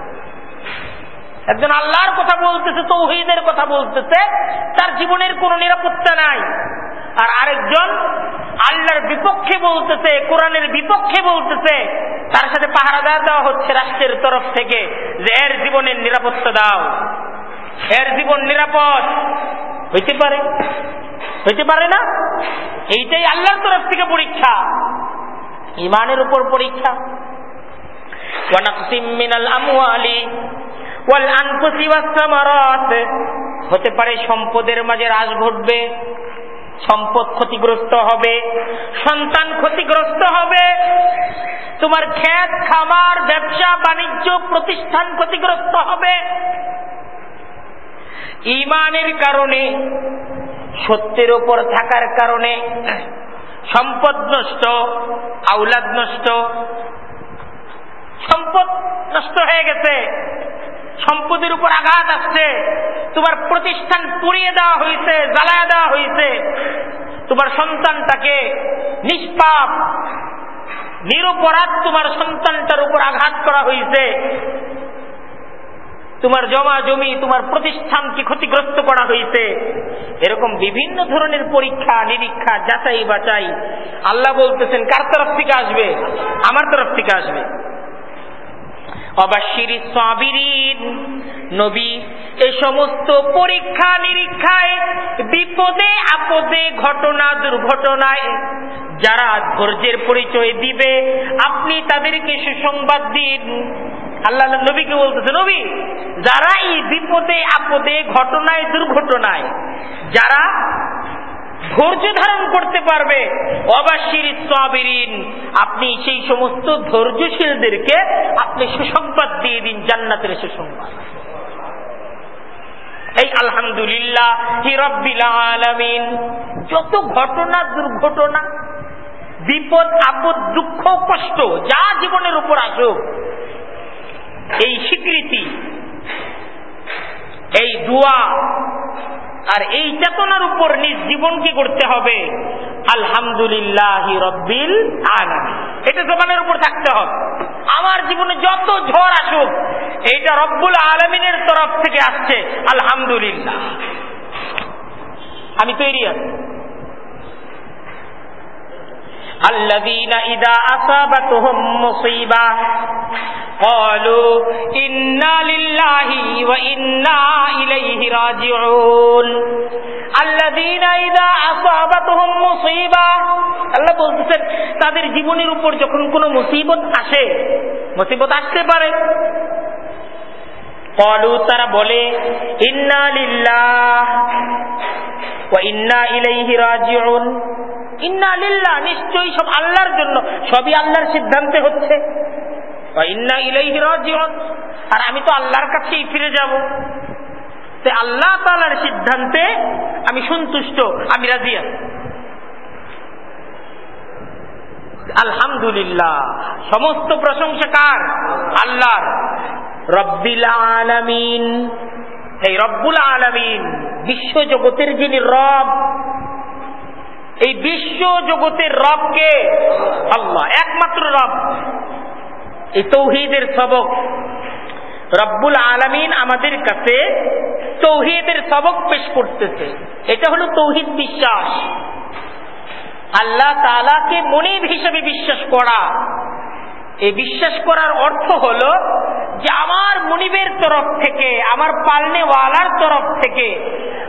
একজন আল্লাহর কথা বলতেছে, তৌহিদের কথা বলতেছে, তার জীবনের কোন নিরাপত্তা নাই। আর আরেকজন আল্লাহর বিপক্ষে বলতেছে, কোরআনের বিপক্ষে বলতেছে, তার সাথে পাহারাদার দেওয়া হচ্ছে রাষ্ট্রের তরফ থেকে, যে এর জীবনের নিরাপত্তা দাও। এর জীবন নিরাপদ। হইতে পারে। হইতে পারে না? এইটাই আল্লাহর তরফ থেকে পরীক্ষা। ইমানের উপর পরীক্ষা। হতে পারে সম্পদের মাঝে হ্রাস ঘটবে, সম্পদ ক্ষতিগ্রস্ত হবে, সন্তান ক্ষতিগ্রস্ত হবে, তোমার খ্যাত খামার, ব্যবসা, বাণিজ্য, প্রতিষ্ঠান ক্ষতিগ্রস্ত হবে। ইমানের কারণে, সত্যের ওপর থাকার কারণে, সম্পদ নষ্ট আউলাদ নষ্ট, সম্পদ নষ্ট হয়ে গেছে, সম্পদের উপর আঘাত আসছে, তোমার প্রতিষ্ঠান পুড়িয়ে দেওয়া হয়েছে, জ্বালায় দেওয়া হয়েছে, তোমার সন্তানটাকে নিষ্পাপ, নিরপরাধ তোমার সন্তানটার উপর আঘাত করা হয়েছে। তোমার জমা জমি, তোমার প্রতিষ্ঠানকে ক্ষতিগ্রস্ত করা হয়েছে। এরকম বিভিন্ন ধরনের পরীক্ষা, নিরীক্ষা, যাচাই বাচাই। আল্লাহ বলতেছেন, কার তরফ থেকে আসবে? আমার তরফ থেকে আসবে। অবাশিরি সাবিরিন। নবী এ সমস্ত পরীক্ষা, নিরীক্ষায়, বিপদে আপদে, ঘটনা, দুর্ঘটনায় যারা ধৈর্যের পরিচয় দিবে, আপনি তাদেরকে সুসংবাদ দিন। আল্লাহ নবীকে বলতেছে, নবী, যারা এই বিপদে, আপদে, ঘটনায়, দুর্ঘটনায়, যারা ধৈর্য ধারণ করতে পারবে অবাশির সাবিরিন, আপনি সেই সমস্ত ধৈর্যশীলদেরকে আপনি সুসংবাদ দিয়ে দিন, জান্নাতের সুসংবাদ। এই আলহামদুলিল্লাহ হিরব্বিল আলামিন, যত ঘটনা, দুর্ঘটনা, বিপদ, আপদ, দুঃখ, কষ্ট, যা জীবনের উপর আসুক এই স্বীকৃতি এই দোয়া আর এই চেতনার উপর নিজ জীবনকে করতে হবে আলহামদুলিল্লাহ রব্বিল আলমী এটা জবানের উপর থাকতে হবে আমার জীবনে যত ঝড় আসুক এইটা রব্বুল আলমিনের তরফ থেকে আসছে আলহামদুলিল্লাহ আমি তৈরি আছি الذين إذا أصابتهم مصيبة قالوا إنا لله وإنا إليه راجعون الذين إذا أصابتهم مصيبة আল্লাহ বলতেছেন তাদের জীবনের উপর যখন কোনো মুসিবত আসে মুসিবত আসতে পারে কলু তারা বলে ইন্না লিল্লাহ ওয়া ইন্না ইলাইহি রাজিউন ইন্না লিল্লাহ নিশ্চয়ই সব আল্লাহর জন্য সবই আল্লাহর সিদ্ধান্তে হচ্ছে ওয়া আর আমি তো আল্লাহর কাছেই ফিরে যাব। তে আল্লাহ তাআলার সিদ্ধান্তে আমি সন্তুষ্ট, আমি রাজি আছি। আলহামদুলিল্লাহ। সমস্ত প্রশংসা কার? আল্লাহর। রব্বিল আলামিন। এই রব্বুল আলামিন বিশ্ব জগতের যিনি রব, এই বিশ্ব জগতের রবকে আল্লাহ, একমাত্র রব। এই তৌহিদের সবক। রব্বুল আলামিন আমাদের কাছে তৌহিদের সবক পেশ করতেছে। এটা হলো তৌহিদ বিশ্বাস। আল্লাহ তালাকে মনিব হিসেবে বিশ্বাস করা। এই বিশ্বাস করার অর্থ হল যে আমার মনিবের তরফ থেকে, আমার পালনেওয়ালার তরফ থেকে,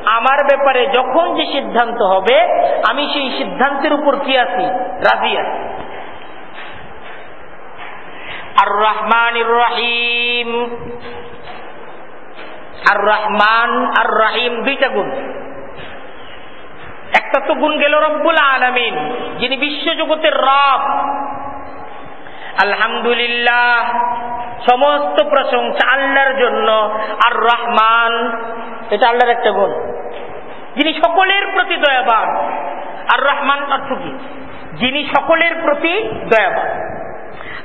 আমার ব্যাপারে যখন যে সিদ্ধান্ত হবে, আমি সেই সিদ্ধান্তের উপর কি আছি? রাজি আছি। আর রহমান রাহিম আর রহমান আর রাহিম দুইটা গুণ। একটা তো গুণ গেল রব্বুল আলমিন, যিনি বিশ্বজগতের রব। আলহামদুলিল্লাহ, সমস্ত প্রশংসা আল্লাহর জন্য। আর রহমান এটা আল্লাহর একটা গুণ। যিনি সকলের প্রতি দয়াবান। আর রহমান অর্থ কি? যিনি সকলের প্রতি দয়াবান।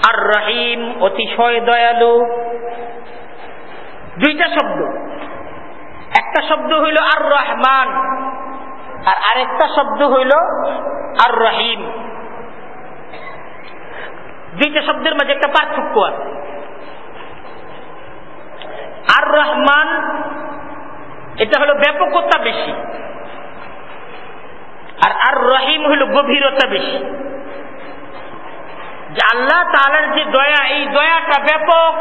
আর রহিম অতিশয় দয়ালু। দুইটা শব্দ। একটা শব্দ হইল আর রহমান আর আরেকটা শব্দ হইল আর রহিম দুইটা শব্দের মাঝে একটা পার্থক্য আছে। আর রহমান এটা হলো ব্যাপকতা বেশি আর আর রহিম হইল গভীরতা বেশি। যে আল্লাহ তালার যে দয়া, এই দয়াটা ব্যাপক।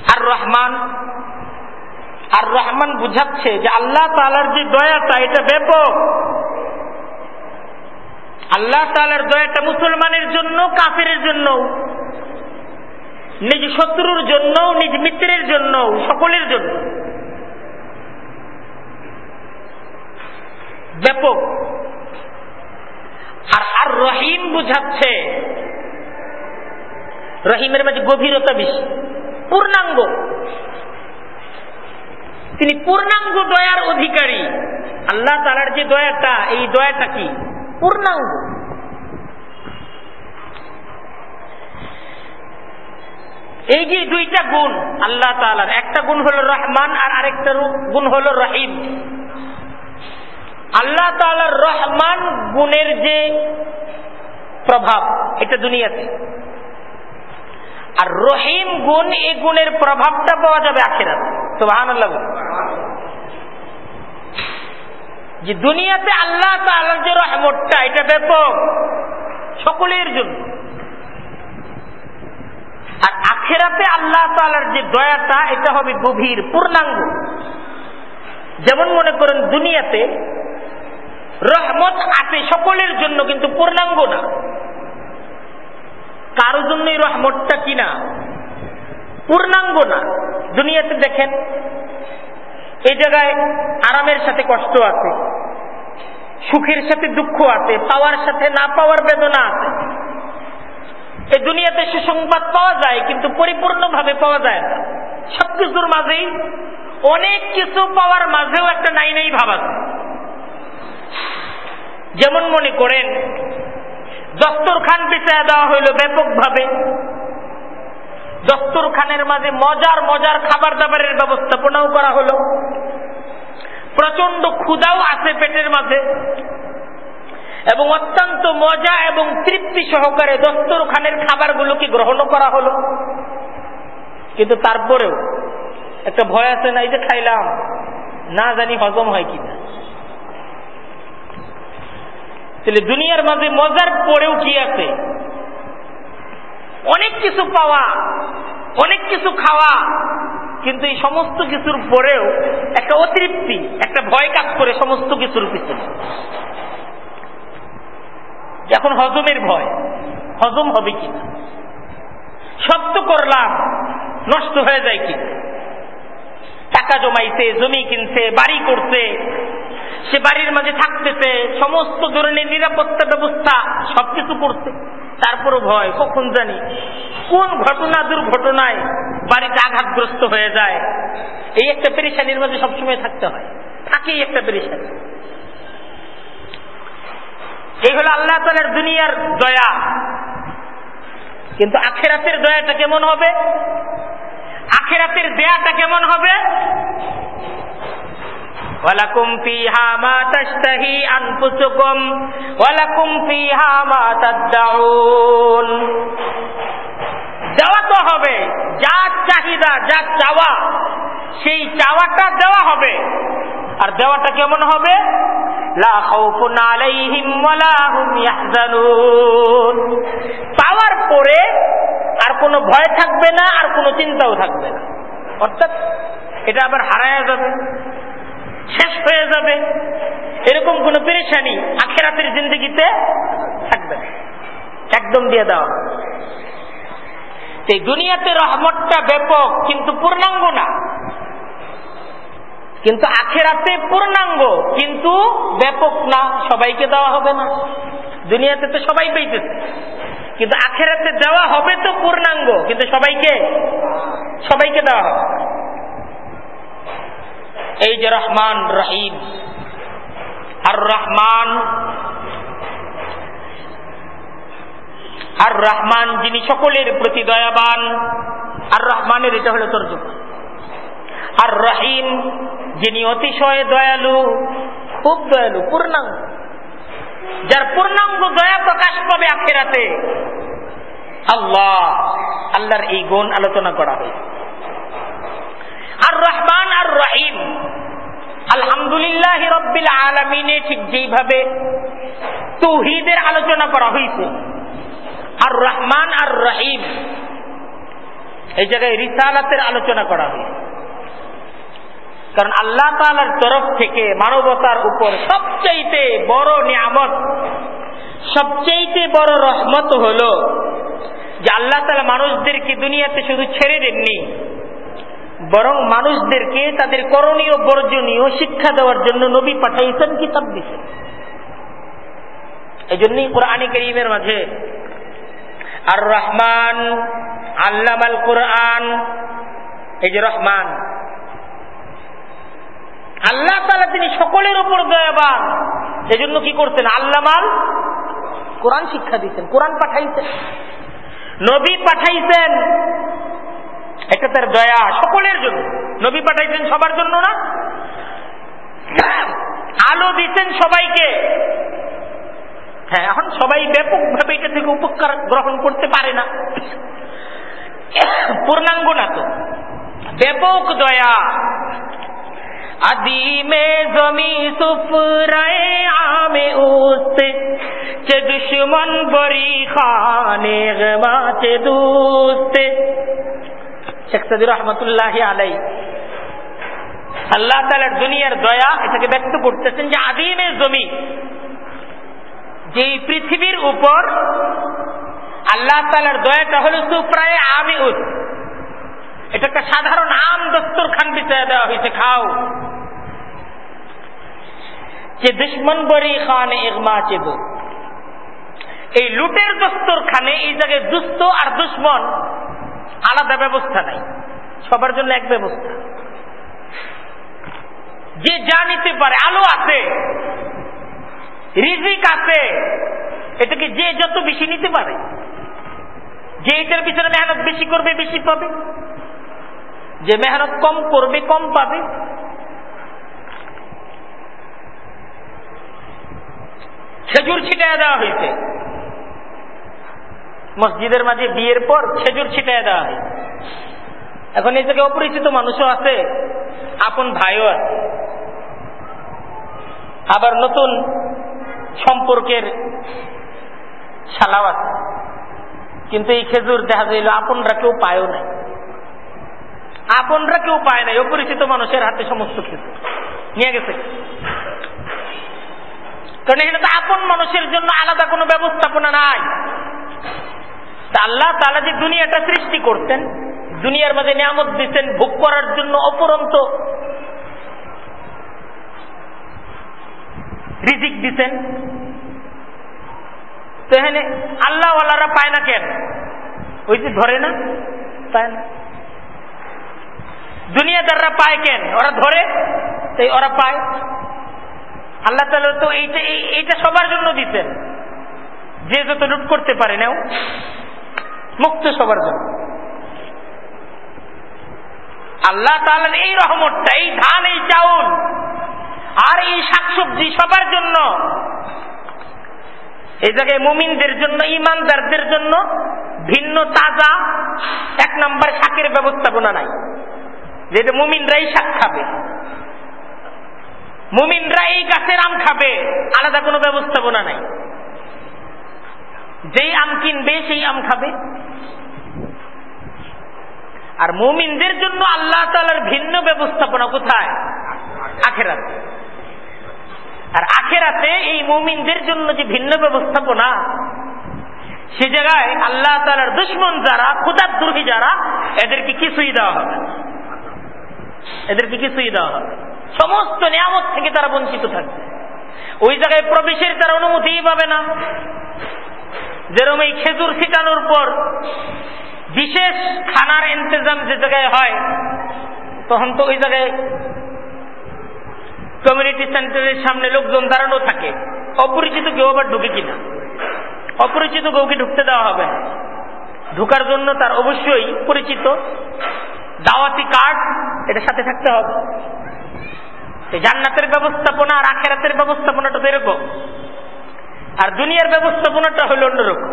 আর রহমান আর রহমান বুঝাচ্ছে যে আল্লাহ তালার যে দয়াটা, এটা ব্যাপক। আল্লাহ তালার দয়াটা মুসলমানের জন্য কাফের জন্য, নিজ শত্রুর জন্য, নিজ মিত্রের জন্য, সকলের জন্য। ব্যাপক। আর আর রহিম বুঝাচ্ছে। রহিমের মাঝে গভীরতা বেশি। পূর্ণাঙ্গ। তিনি পূর্ণাঙ্গ দয়ার অধিকারী। আল্লাহ তালার যে দয়াটা, এই দয়াটা কি? পূর্ণাঙ্গ। এই যে দুইটা গুণ আল্লাহ তালার একটা গুণ হলো রহমান আর আরেকটা গুণ হলো রহিম। আল্লাহ তালার রহমান গুণের যে প্রভাব, এটা দুনিয়াতে। আর রহিম গুণ, এই গুণের প্রভাবটা পাওয়া যাবে আখেরাতে। তো আল্লাহ যে দুনিয়াতে আল্লাহ তালার যে রহমতটা, এটা ব্যাপক সকলের জন্য। আর আখেরাতে আল্লাহ তালার যে দয়াটা, এটা হবে গভীর, পূর্ণাঙ্গ। যেমন মনে করেন দুনিয়াতে রহমত আছে সকলের জন্য, কিন্তু পূর্ণাঙ্গ না। কারও জন্যই রহমতটা কিনা পূর্ণাঙ্গ না। দুনিয়াতে দেখেন এই জায়গায় আরামের সাথে কষ্ট আছে, সুখের সাথে দুঃখ আছে, পাওয়ার সাথে না পাওয়ার বেদনা আছে। এই দুনিয়াতে সুসংবাদ পাওয়া যায়, কিন্তু পরিপূর্ণভাবে পাওয়া যায় না। সবকিছুর মাঝেই অনেক কিছু পাওয়ার মাঝেও একটা নাই নাই ভাব আছে। যেমন মনে করেন দস্তরখান বিছায় দেওয়া হইল ব্যাপকভাবে। দস্তরখানের মাঝে মজার মজার খাবার দাবারের ব্যবস্থাপনাও করা হলো। প্রচণ্ড ক্ষুদাও আছে পেটের মাঝে। এবং অত্যন্ত মজা এবং তৃপ্তি সহকারে দস্তরখানের খাবারগুলোকে গ্রহণ করা হলো। কিন্তু তারপরেও একটা ভয় আছে না, এই যে খাইলাম, না জানি হজম হয় কিনা। তাহলে দুনিয়ার মাঝে মজার পরেও কি আছে? অনেক কিছু পাওয়া, অনেক কিছু খাওয়া, কিন্তু এই সমস্ত কিছুর পরেও একটা অতৃপ্তি, একটা ভয় কাজ করে সমস্ত কিছুর পিছনে। এখন হজমের ভয়, হজম হবে কিনা সব তো করলাম, নষ্ট হয়ে যায় কিনা টাকা জমাইছে, জমি কিনছে, বাড়ি করছে সে বাড়ির মাঝে থাকতেছে, সমস্ত ধরনের নিরাপত্তা ব্যবস্থা সবকিছু করছে। তারপরও ভয়, কখন জানি? কোন ঘটনা দুর্ঘটনায় বাড়িতে আঘাতগ্রস্ত হয়ে যায়? এই একটা পেরেশানির মাঝে সবসময় থাকতে হয়। থাকেই একটা পেরেশানি। এই হলো আল্লাহ তালের দুনিয়ার দয়া। কিন্তু আখেরাতের দয়াটা কেমন হবে? আখেরাতের দেয়াটা কেমন হবে? ওয়ালাকুম ফিহা মা তাশতাহি আনফুসুকুম, ওয়ালাকুম ফিহা মা তাদউন দেওয়া তো হবে যা চাহিদা যা চাওয়া, সেই চাওয়াটা দেওয়া হবে। আর দেওয়াটা কেমন হবে? পাওয়ার পরে আর কোনো ভয় থাকবে না, আর কোনো চিন্তাও থাকবে না। অর্থাৎ এটা আবার হারায়া যাবে। শেষ হয়ে যাবে। এরকম কোন পেরেশানি আখেরাতের জিন্দগিতে থাকবে একদম দিয়ে এই দুনিয়াতে রহমতটা ব্যাপক, কিন্তু পূর্ণাঙ্গ না। কিন্তু আখেরাতে পূর্ণাঙ্গ, কিন্তু ব্যাপক না। সবাইকে দেওয়া হবে না। দুনিয়াতে তো সবাই পেয়েছে। কিন্তু আখেরাতে দেওয়া হবে তো পূর্ণাঙ্গ, কিন্তু সবাইকে সবাইকে দেওয়া হবে। এই যে রহমান রহিম, আর রহমান আর রহমান যিনি সকলের প্রতি দয়াবান, আর রহমানের এটা হলো তর্জমা আর রহিম যিনি অতিশয় দয়ালু, খুব দয়ালু, পূর্ণাঙ্গ। যার পূর্ণাঙ্গ দয়া প্রকাশ পাবে আখেরাতে। আল্লাহ, আল্লাহর এই গুণ আলোচনা করা হয়েছে। আর রহমান আর রহিম আলহামদুলিল্লাহ রব্বিল আলমিনে ঠিক যেইভাবে তৌহিদের আলোচনা করা হয়েছে আর রহমান আর রহিম এই জায়গায় রিসালাতের আলোচনা করা হয়েছে কারণ আল্লাহ তালার তরফ থেকে মানবতার উপর সবচাইতে বড় নিয়ামত, সবচাইতে বড় রহমত হল যে আল্লাহ তালা মানুষদেরকে দুনিয়াতে শুধু ছেড়ে দেননি বরং মানুষদেরকে তাদের করণীয়, বর্জনীয় শিক্ষা দেওয়ার জন্য নবী পাঠাইছেন কিতাব দিচ্ছেন এই জন্যই কোরআন করিমের মাঝে আর রহমান আল্লামাল কোরআন, এই যে রহমান। আল্লাহ তালা তিনি সকলের উপর দয়াবান। এজন্য কি করছেন? আল্লামাল কোরআন শিক্ষা দিচ্ছেন কোরআন পাঠাইছেন। নবী পাঠাইছেন। এটা তার দয়া সকলের জন্য। নবী পাঠাইছেন সবার জন্য না? আলো দিচ্ছেন সবাইকে। হ্যাঁ এখন সবাই ব্যাপকভাবে এটা থেকে উপকার গ্রহণ করতে পারে না। পূর্ণাঙ্গ না তো। ব্যাপক দয়া। আদি মে জমি সুফরায় আমে উস্তে, চে দুশ্মন বরি খানে গমাচে দুস্তে। শেখ সাদির রহমতুল্লাহ আলাই আল্লাহ তালার দুনিয়ার দয়া এটাকে ব্যক্ত করতেছেন যে আদিমে জমি। যে পৃথিবীর উপর আল্লাহ তালার দয়াটা হল আমি এটা একটা সাধারণ আম দস্তর খান বিছায় দেওয়া হয়েছে, খাও। যে দুশ্মন বরি খান এগমা চেদু এই লুটের দস্তর খানে এই জায়গায় দুস্থ আর দুশ্মন আলাদা ব্যবস্থা নাই। সবার জন্য এক ব্যবস্থা। যে যা নিতে পারে, আলো আছে, রিজিক আছে, এটাকে যে যত বেশি নিতে পারে, যে এটার পিছনে মেহনত বেশি করবে, বেশি পাবে। যে মেহনত কম করবে, কম পাবে। খেজুর ছিটায় দেওয়া হয়েছে। মসজিদের মাঝে বিয়ের পর খেজুর ছিটায় দেওয়া হয়। এখন এই জায়গায় অপরিচিত মানুষও আছে, আপন ভাইও আছে। আবার নতুন সম্পর্কের শালাও আছে। কিন্তু এই খেজুর দেখা যাইল আপনরা কেউ পায়ও নাই। আপনরা কেউ পায় নাই, অপরিচিত মানুষের হাতে সমস্ত খেজুর। নিয়ে গেছে। কারণ এখানে তো আপন মানুষের জন্য আলাদা কোনো ব্যবস্থাপনা নাই। আল্লাহ তালা যে দুনিয়াটা সৃষ্টি করতেন, দুনিয়ার মাঝে নিয়ামত দিচ্ছেন ভোগ করার জন্য অপরন্ত রিজিক দিতেন। তো এখানে আল্লাহওয়ালারা পায় না কেন? ওই যে ধরে না? পায় না। দুনিয়াদাররা পায় কেন? ওরা ধরে, তাই ওরা পায়। আল্লাহ তালা তো এইটা এইটা সবার জন্য দিতেন। যে যত লুট করতে পারে, নাও। মুক্ত সবার জন্য। আল্লাহ তালার এই রহমতটা এই ধান, এই চাউল আর এই শাকসবজি সবার জন্য। এই জায়গায় মুমিনদের জন্য ইমানদারদের জন্য ভিন্ন, তাজা, এক নম্বর শাকের ব্যবস্থাপনা নাই। যেটা মুমিনরাই শাক খাবে। মুমিনরা এই গাছের আম খাবে, আলাদা কোনো ব্যবস্থাপনা নাই। যেই আম কিনবে, সেই আম খাবে। আর মুমিনদের জন্য আল্লাহ তালার ভিন্ন ব্যবস্থাপনা কোথায়? আখেরাত। আর আখেরাতে এই মুমিনদের জন্য যে ভিন্ন ব্যবস্থাপনা, সে জায়গায় আল্লাহ তালার দুশ্মন যারা ক্ষুদার দ্রোহী যারা, এদেরকে কিছুই দেওয়া হবে এদেরকে কিছুই দেওয়া হবে সমস্ত নিয়ামত থেকে তারা বঞ্চিত থাকবে। ওই জায়গায় প্রবেশের তারা অনুমতিই পাবে না। যেরকম এই খেজুর ছিটানোর পর বিশেষ খানার ইন্তজাম যে জায়গায় হয়, তখন তো ওই জায়গায় কমিউনিটি সেন্টারের সামনে লোকজন দাঁড়ানো থাকে। অপরিচিত কেউ আবার ঢুকে কিনা? অপরিচিত কেউকে ঢুকতে দেওয়া হবে ঢুকার জন্য তার অবশ্যই পরিচিত। দাওয়াতি কার্ড, এটা সাথে থাকতে হবে। জান্নাতের ব্যবস্থাপনা আর আখেরাতের ব্যবস্থাপনাটা তো এরকম। আর দুনিয়ার ব্যবস্থাপনাটা হলো অন্যরকম।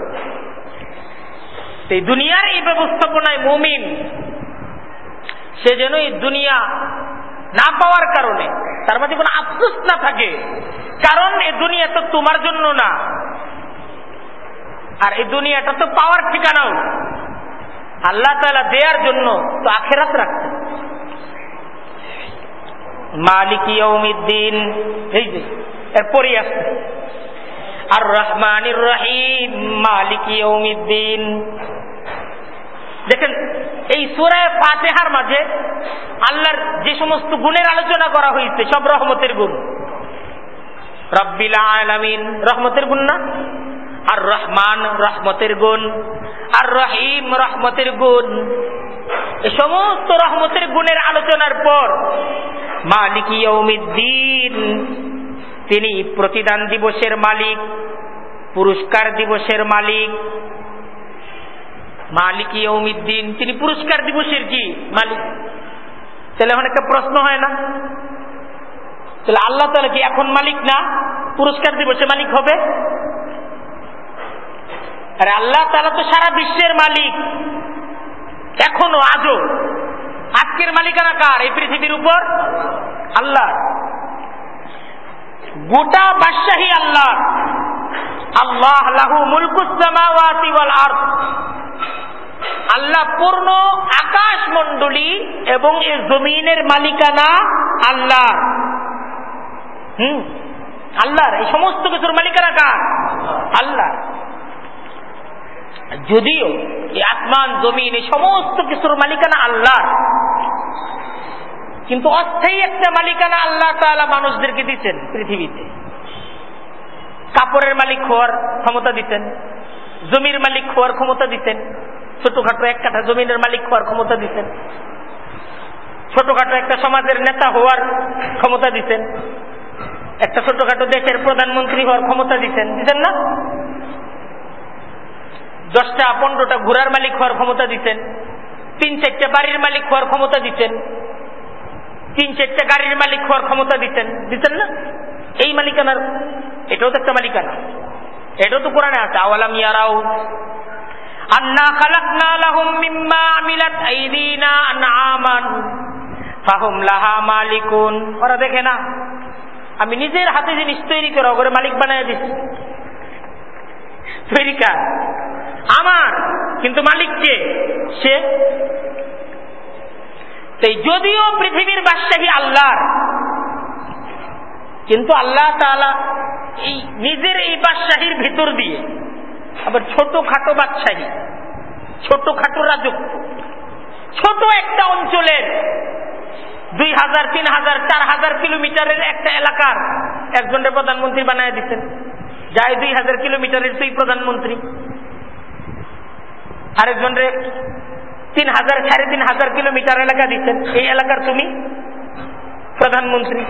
এই দুনিয়ার এই ব্যবস্থাপনায় মুমিন, সে যেন এই দুনিয়া না পাওয়ার কারণে, তার মাঝে কোনো আফসোস না থাকে, কারণ এই দুনিয়া তো তোমার জন্য না। আর এই দুনিয়াটা তো পাওয়ার ঠিকানাও। আল্লাহ তালা দেয়ার জন্য তো আখেরাত রাখতেন মালিক এই যে, এরপরই আসছে। আর রহমানির রহিম মালিক ইয়ৌমিদ্দিন দেখেন, এই সুরায় ফাতেহার মাঝে আল্লাহর যে সমস্ত গুণের আলোচনা করা হয়েছে, সব রহমতের গুণ। রব্বিল আলামিন, রহমতের গুণ না? আর রহমান রহমতের গুণ। আর রহিম রহমতের গুণ। এই সমস্ত রহমতের গুণের আলোচনার পর, মালিক ইয়ৌমিদ্দিন তিনি প্রতিদান দিবসের মালিক, পুরস্কার দিবসের মালিক মালিক ইয়ৌমিদ্দিন তিনি পুরস্কার দিবসের কি মালিক? তাহলে এখন একটা প্রশ্ন হয় না? তাহলে আল্লাহ তাহলে কি এখন মালিক না? পুরস্কার দিবসে মালিক হবে? আরে আল্লাহ তালা তো সারা বিশ্বের মালিক। এখনও, আজও। আজকের মালিকানা কার? এই পৃথিবীর উপর? আল্লাহ। গোটা বাদশাহী আল্লাহ। আল্লাহ লাহু মুলকুসামাওয়াতি ওয়াল আরদ। আল্লাহ পূর্ণ আকাশ মন্ডলী এবং এই জমিনের মালিকানা আল্লাহ হুম? আল্লাহর, এই সমস্ত কিছুর মালিকানা কার? আল্লাহ যদিও এই আসমান, জমিন, এই সমস্ত কিছুর মালিকানা আল্লাহ কিন্তু অস্থায়ী একটা মালিকানা আল্লাহ তালা মানুষদেরকে দিচ্ছেন পৃথিবীতে। কাপড়ের মালিক হওয়ার ক্ষমতা দিতেন, জমির মালিক হওয়ার ক্ষমতা দিতেন, ছোটখাটো এক কাঠা জমিনের মালিক হওয়ার ক্ষমতা দিতেন, ছোটখাটো একটা সমাজের নেতা হওয়ার ক্ষমতা দিতেন, একটা ছোটখাটো দেশের প্রধানমন্ত্রী হওয়ার ক্ষমতা দিতেন দিতেন না? দশটা পনেরোটা ঘোড়ার মালিক হওয়ার ক্ষমতা দিতেন, তিন চারটা বাড়ির মালিক হওয়ার ক্ষমতা দিতেন তিন চারটা গাড়ির মালিক হওয়ার ক্ষমতা দিতেন। দিতেন না? এই মালিকানার, এটাও তো একটা মালিকানা। এটাও তো কোরআনে আছে, আওয়ালাম ইয়ারাও আন্না খালাকনা লাহুম মিম্মা আমিলাত ওরা দেখে না, আমি নিজের হাতে জিনিস তৈরি করে মালিক বানাই দিচ্ছি তৈরি কাজ আমার। কিন্তু মালিককে সে সেই যদিও পৃথিবীর বাদশাহী আল্লাহর, কিন্তু আল্লাহ তালা এই নিজের এই বাদশাহীর ভিতর দিয়ে আবার ছোট খাটো বাদশাহী ছোট খাটো ছোট একটা অঞ্চলের দুই হাজার, তিন হাজার, চার হাজার কিলোমিটারের একটা এলাকার একজনের প্রধানমন্ত্রী বানায় দিচ্ছেন যাই দুই হাজার কিলোমিটারের তুই প্রধানমন্ত্রী, আরেকজনের তিন হাজার সাড়ে তিন হাজার কিলোমিটার এলাকা দিচ্ছেন। এই এলাকার তুমি? প্রধানমন্ত্রী।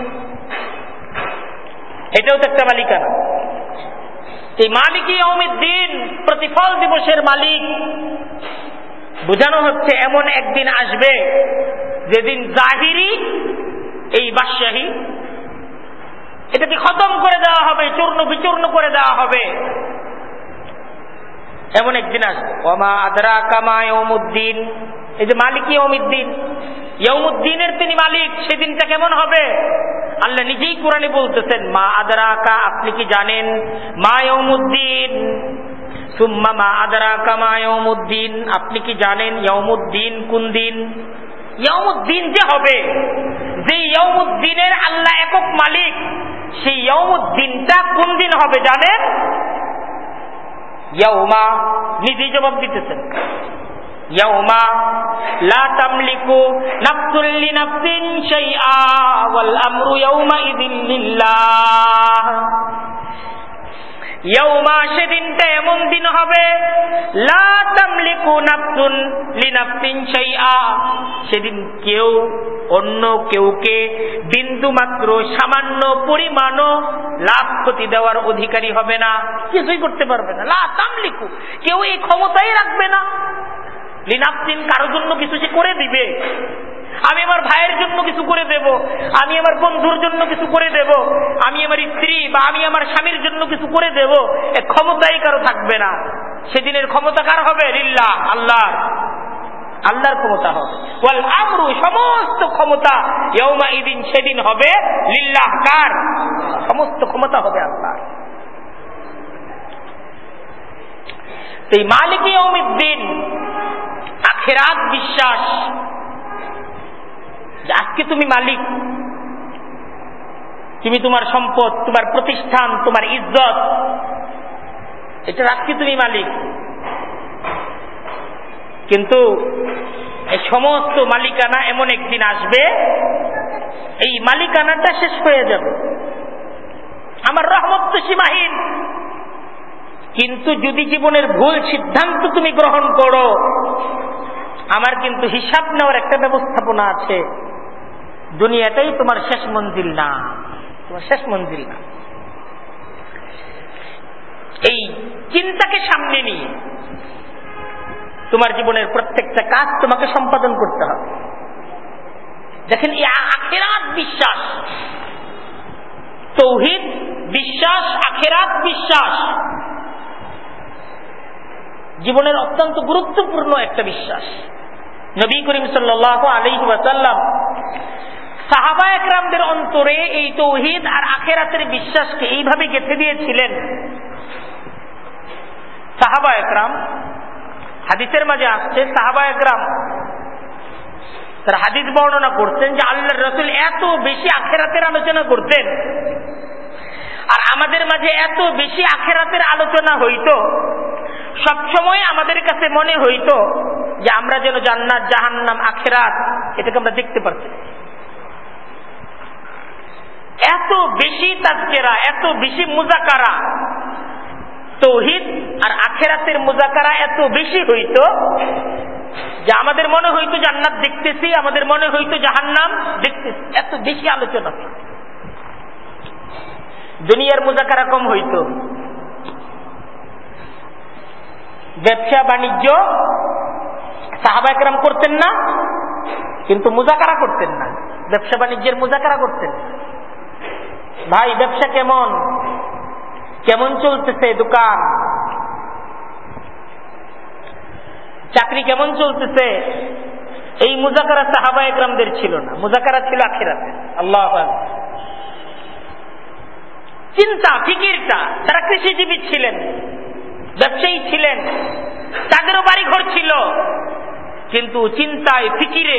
এটাও তো একটা মালিকানা। এই মালিকই অমিত দিন প্রতিফল দিবসের মালিক। বোঝানো হচ্ছে এমন একদিন আসবে, যেদিন জাহিরি এই বাদশাহী, এটাকে খতম করে দেওয়া হবে চূর্ণ বিচূর্ণ করে দেওয়া হবে। এমন একদিন আসবে। ওমা আদরা কামা ইয়মুদ্দিন এই যে মালিক ইয়মুদ্দিন ইয়মুদ্দিনের তিনি মালিক, সেদিনটা কেমন হবে? আল্লাহ নিজেই কোরআনে বলতেছেন, মা আদরা কা আপনি কি জানেন? মা ইয়মুদ্দিন সুম্মা মা আদরা কামা ইয়মুদ্দিন আপনি কি জানেন ইয়মুদ্দিন কোন দিন? ইয়মুদ্দিন যে হবে, যে ইয়মুদ্দিনের আল্লাহ একক মালিক, সেই ইয়মুদ্দিনটা কোন দিন হবে জানেন? ইয়ৌমা নিজেই জবাব দিতেছেন। ইয়ৌমা লা তামলিকু নাফসুল লিনাফসিন শাইআ ওয়াল আমরু ইয়ৌমা ইযিন ইয়ৌমা সেদিনটা এমন দিন হবে সেদিন কেউ অন্য কেউকে বিন্দু মাত্র সামান্য পরিমাণও লাভ ক্ষতি দেওয়ার অধিকারী হবে না, কিছুই করতে পারবে না। লা তামলিকু, কেউ এই ক্ষমতাই রাখবে না। লিনাফসিন কারোর জন্য কিছু সে করে দিবে। আমি আমার ভাইয়ের জন্য কিছু করে দেব। আমি আমার বন্ধুর জন্য কিছু করে দেব। আমি আমার স্ত্রী বা আমি আমার স্বামীর জন্য কিছু করে দেব। এ ক্ষমতাই কারও থাকবে না। সেদিনের ক্ষমতা কার হবে? লিল্লা আল্লাহর। আল্লাহর ক্ষমতা হবে। ওয়াল আমরু, সমস্ত ক্ষমতা ইয়ৌমা ইদিন সেদিন হবে। লিল্লাহ কার? সমস্ত ক্ষমতা হবে আল্লাহর। এই মালিক ইয়ৌমিদ্দিন আখেরাত বিশ্বাস আজকে তুমি মালিক। তুমি তোমার সম্পদ, তোমার প্রতিষ্ঠান, তোমার ইজ্জত। এটা আজকে তুমি মালিক। কিন্তু এই সমস্ত মালিকানা এমন একদিন আসবে, এই মালিকানাটা শেষ হয়ে যাবে। আমার রহমত তো সীমাহীন। কিন্তু যদি জীবনের ভুল সিদ্ধান্ত তুমি গ্রহণ করো, আমার কিন্তু হিসাব নেওয়ার একটা ব্যবস্থাপনা আছে। দুনিয়াটাই তোমার শেষ মঞ্জিল না। তোমার শেষ মঞ্জিল না। এই চিন্তাকে সামনে নিয়ে তোমার জীবনের প্রত্যেকটা কাজ তোমাকে সম্পাদন করতে হবে। দেখেন, এই আখেরাত বিশ্বাস, তৌহিদ বিশ্বাস, আখেরাত বিশ্বাস জীবনের অত্যন্ত গুরুত্বপূর্ণ একটা বিশ্বাস। নবী করিম সাল্লাহ আলী সাহাবা একরামদের অন্তরে এই তৌহিদ আর আখেরাতের বিশ্বাসকে এইভাবে গেঁথে দিয়েছিলেন। সাহাবা একরাম, হাদিসের মাঝে আসছে, সাহাবা একরাম হাদিস বর্ণনা করতেন যে আল্লাহ রসুল এত বেশি আখেরাতের আলোচনা করতেন। আর আমাদের মাঝে এত বেশি আখেরাতের আলোচনা হইত, সবসময় আমাদের কাছে মনে হইত যে আমরা যেন জান্নাত, জাহান্নাম, আখেরাত এটাকে আমরা দেখতে পারছি এত বেশি তাজকেরা, এত বেশি মুজাকারা। তৌহিদ আর আখেরাতের মুজাকারা এত বেশি হইত যে আমাদের মনে হইতো জান্নাত দেখতেছি, আমাদের মনে হইতো জাহান্নাম দেখতেছি। এত বেশি আলোচনা। দুনিয়ার মুজাকারা কম হইত। ব্যবসা, বাণিজ্য সাহাবাহাম করতেন না, কিন্তু মুজাকারা করতেন না। ব্যবসা, বাণিজ্যের মুজাকারা করতেন না। ভাই, ব্যবসা কেমন? কেমন চলতেছে দোকান? চাকরি কেমন চলতেছে? এই মুজাকারা সাহাবা একরামদের ছিল না। মুজাকারা ছিল আখেরাতে আল্লাহ চিন্তা, ফিকিরটা তারা কৃষিজীবী ছিলেন, ব্যবসায়ী ছিলেন তাদেরও বাড়ি ঘর ছিল। কিন্তু চিন্তায়, ফিকিরে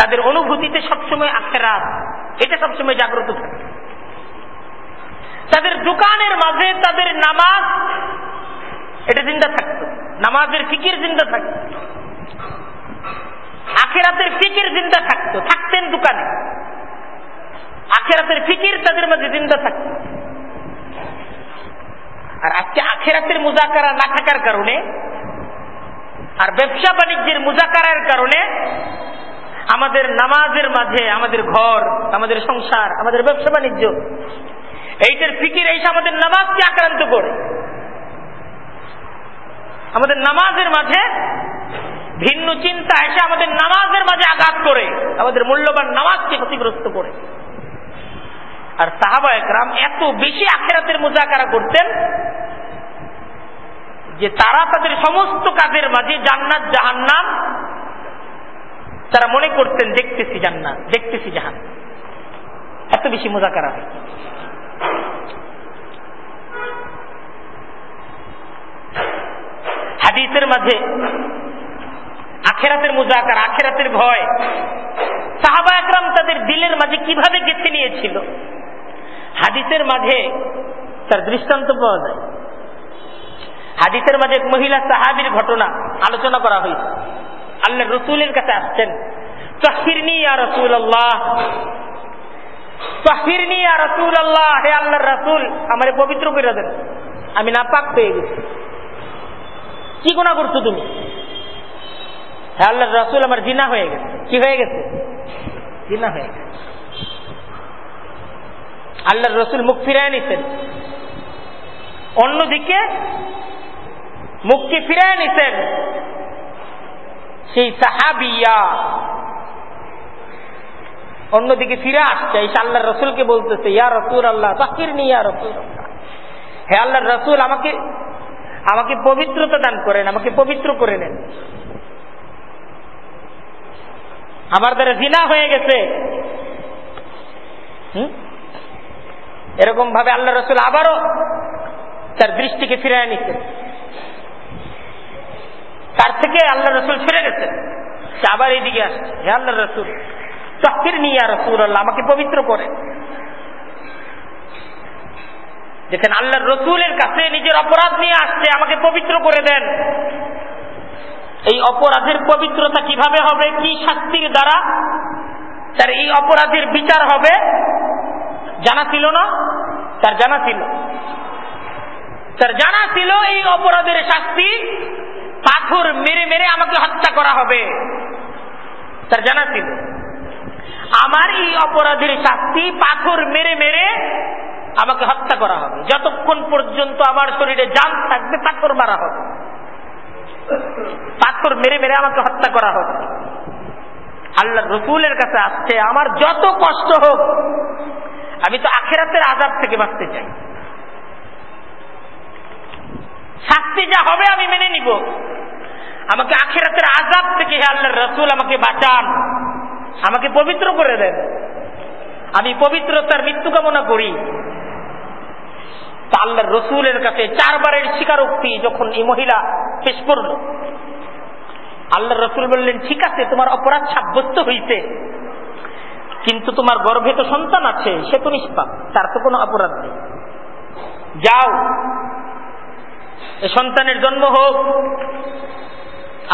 তাদের অনুভূতিতে সবসময় আখেরাত এটা সবসময় জাগ্রত থাকে। তাদের দোকানের মাঝে তাদের নামাজ, এটা জিন্দা থাকতো। নামাজের ফিকির জিন্দা থাকতো। আখেরাতের ফিকির জিন্দা থাকতো। থাকতেন দোকানে। আখেরাতের ফিকির তাদের মাঝে জিন্দা থাকতো। আর আজকে আখেরাতের মুজাকারা না থাকার কারণে, আর ব্যবসা বাণিজ্যের মুজাকারার কারণে আমাদের নামাজের মাঝে আমাদের ঘর, আমাদের সংসার, আমাদের ব্যবসা বাণিজ্য, এইটার ফিকির এসে আমাদের নামাজকে আক্রান্ত করে। আমাদের নামাজের মাঝে ভিন্ন চিন্তা এসে আমাদের নামাজের মাঝে আঘাত করে, আমাদের মূল্যবান নামাজকে ক্ষতিগ্রস্ত করে। আর সাহাবা একরাম এত বেশি আখেরাতের মোজাকারা করতেন যে তারা তাদের সমস্ত কাজের মাঝে জান্নাত, জাহান্নাম তারা মনে করতেন, দেখতেছি জান্নাত, দেখতেছি জাহান এত বেশি মোজাকারা হয়। হাদিসের মাঝে আখেরাতের মুজাকার, আখেরাতের ভয়। সাহাবা একরাম তাদের দিলের মাঝে কীভাবে গেঁথে নিয়েছিল? হাদিসের মাঝে তার দৃষ্টান্ত পাওয়া যায়। হাদিসের মাঝে মহিলা সাহাবির ঘটনা আলোচনা করা হয়েছে। আল্লাহ রসুলের কাছে আসছেন। হে আমার পবিত্র করে দেন। আমি না পাক পেয়ে গেছি। কি গুণা করছ তুমি? হ্যাঁ আল্লাহ রসুল, আমার জিনা হয়ে গেছে। কি হয়ে গেছে? জিনা হয়ে গেছে। আল্লাহ রসুল মুখ ফিরায় নিছেন। অন্যদিকে মুখকে ফিরায় নিছেন। সেই সাহাবিয়া। অন্যদিকে ফিরে আসছে, এই আল্লাহ রসুলকে বলতেছে, ইয়া রসুল আল্লাহ তাকির নি ইয়া রসুল হে আল্লাহ রসুল, আমাকে আমাকে পবিত্রতা দান করেন, আমাকে পবিত্র করে নেন। আমার দ্বারা জিনা হয়ে গেছে। এরকম ভাবে আল্লাহ রসুল আবারও তার দৃষ্টিকে ফিরে নিচ্ছে তার থেকে আল্লাহ রসুল ফিরে গেছে সে আবার এইদিকে আসছে। হে আল্লাহ রসুল তফির নিয়ে রসুল আল্লাহ আমাকে পবিত্র করে। দেখেন আল্লাহ রসুলের কাছে নিজের অপরাধ নিয়ে আসছে, আমাকে পবিত্র করে দেন। এই অপরাধের পবিত্রতা কীভাবে হবে, কি শাস্তির দ্বারা? তার এই অপরাধের বিচার হবে? জানা ছিল না? তার জানা ছিল। তার জানা ছিল এই অপরাধের শাস্তি পাথর মেরে মেরে আমাকে হত্যা করা হবে। তার জানা ছিল। আমার এই অপরাধের শাস্তি পাথর মেরে মেরে আমাকে হত্যা করা হবে। যতক্ষণ পর্যন্ত আমার শরীরে জান থাকবে, পাথর মারা হবে। পাথর মেরে মেরে আমাকে হত্যা করা হবে। আল্লাহ রসুলের কাছে আসছে, আমার যত কষ্ট হোক, আমি তো আখেরাতের আজাব থেকে বাঁচতে চাই। শাস্তি যা হবে আমি মেনে নিব। আমাকে আখেরাতের আজাদ থেকে হে আল্লাহ রসুল আমাকে বাঁচান। আমাকে পবিত্র করে দেন। আমি পবিত্রতার মৃত্যু কামনা করি। আল্লাহ রসুলের কাছে চারবারের স্বীকারোক্তি যখন এই মহিলা পেশ করল। আল্লাহ রসুল বললেন, ঠিক আছে, তোমার অপরাধ সাব্যস্ত হইতে কিন্তু তোমার গর্ভে তো সন্তান আছে, সে তো নিষ্পাপ, তার তো কোনো অপরাধ নেই। যাও সন্তানের জন্ম হোক,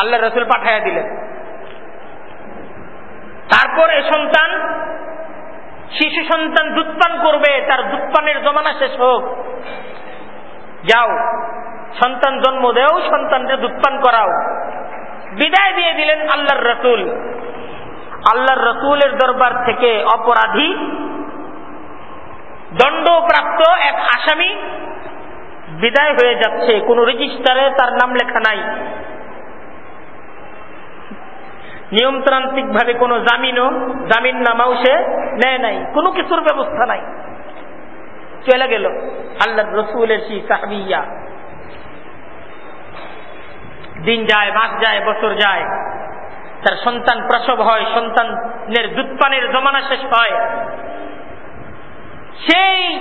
আল্লাহ রসুল পাঠাইয়া দিলেন। তারপর এ সন্তান, শিশু সন্তান দুধপান করবে, তার দুধপানের জমানা শেষ হোক। যাও, সন্তান জন্ম দেও সন্তানকে দুধপান করাও। বিদায় দিয়ে দিলেন আল্লাহর রসুল। আল্লাহর রসুলের দরবার থেকে অপরাধী, দণ্ডপ্রাপ্ত এক আসামি বিদায় হয়ে যাচ্ছে। কোন রেজিস্টারে তার নাম লেখা নাই। নিয়মতান্ত্রিক ভাবে কোনো জামিনও, জামিন নামাও সে নেয় নাই। কোনো কিছুর ব্যবস্থা নাই। চলে গেল। আল্লাহ রসুলের সেই সাহাবিয়া। দিন যায়, মাস যায়, বছর যায়। তার সন্তান প্রসব হয়, সন্তানের দুধপানের জমানা শেষ হয়। সেই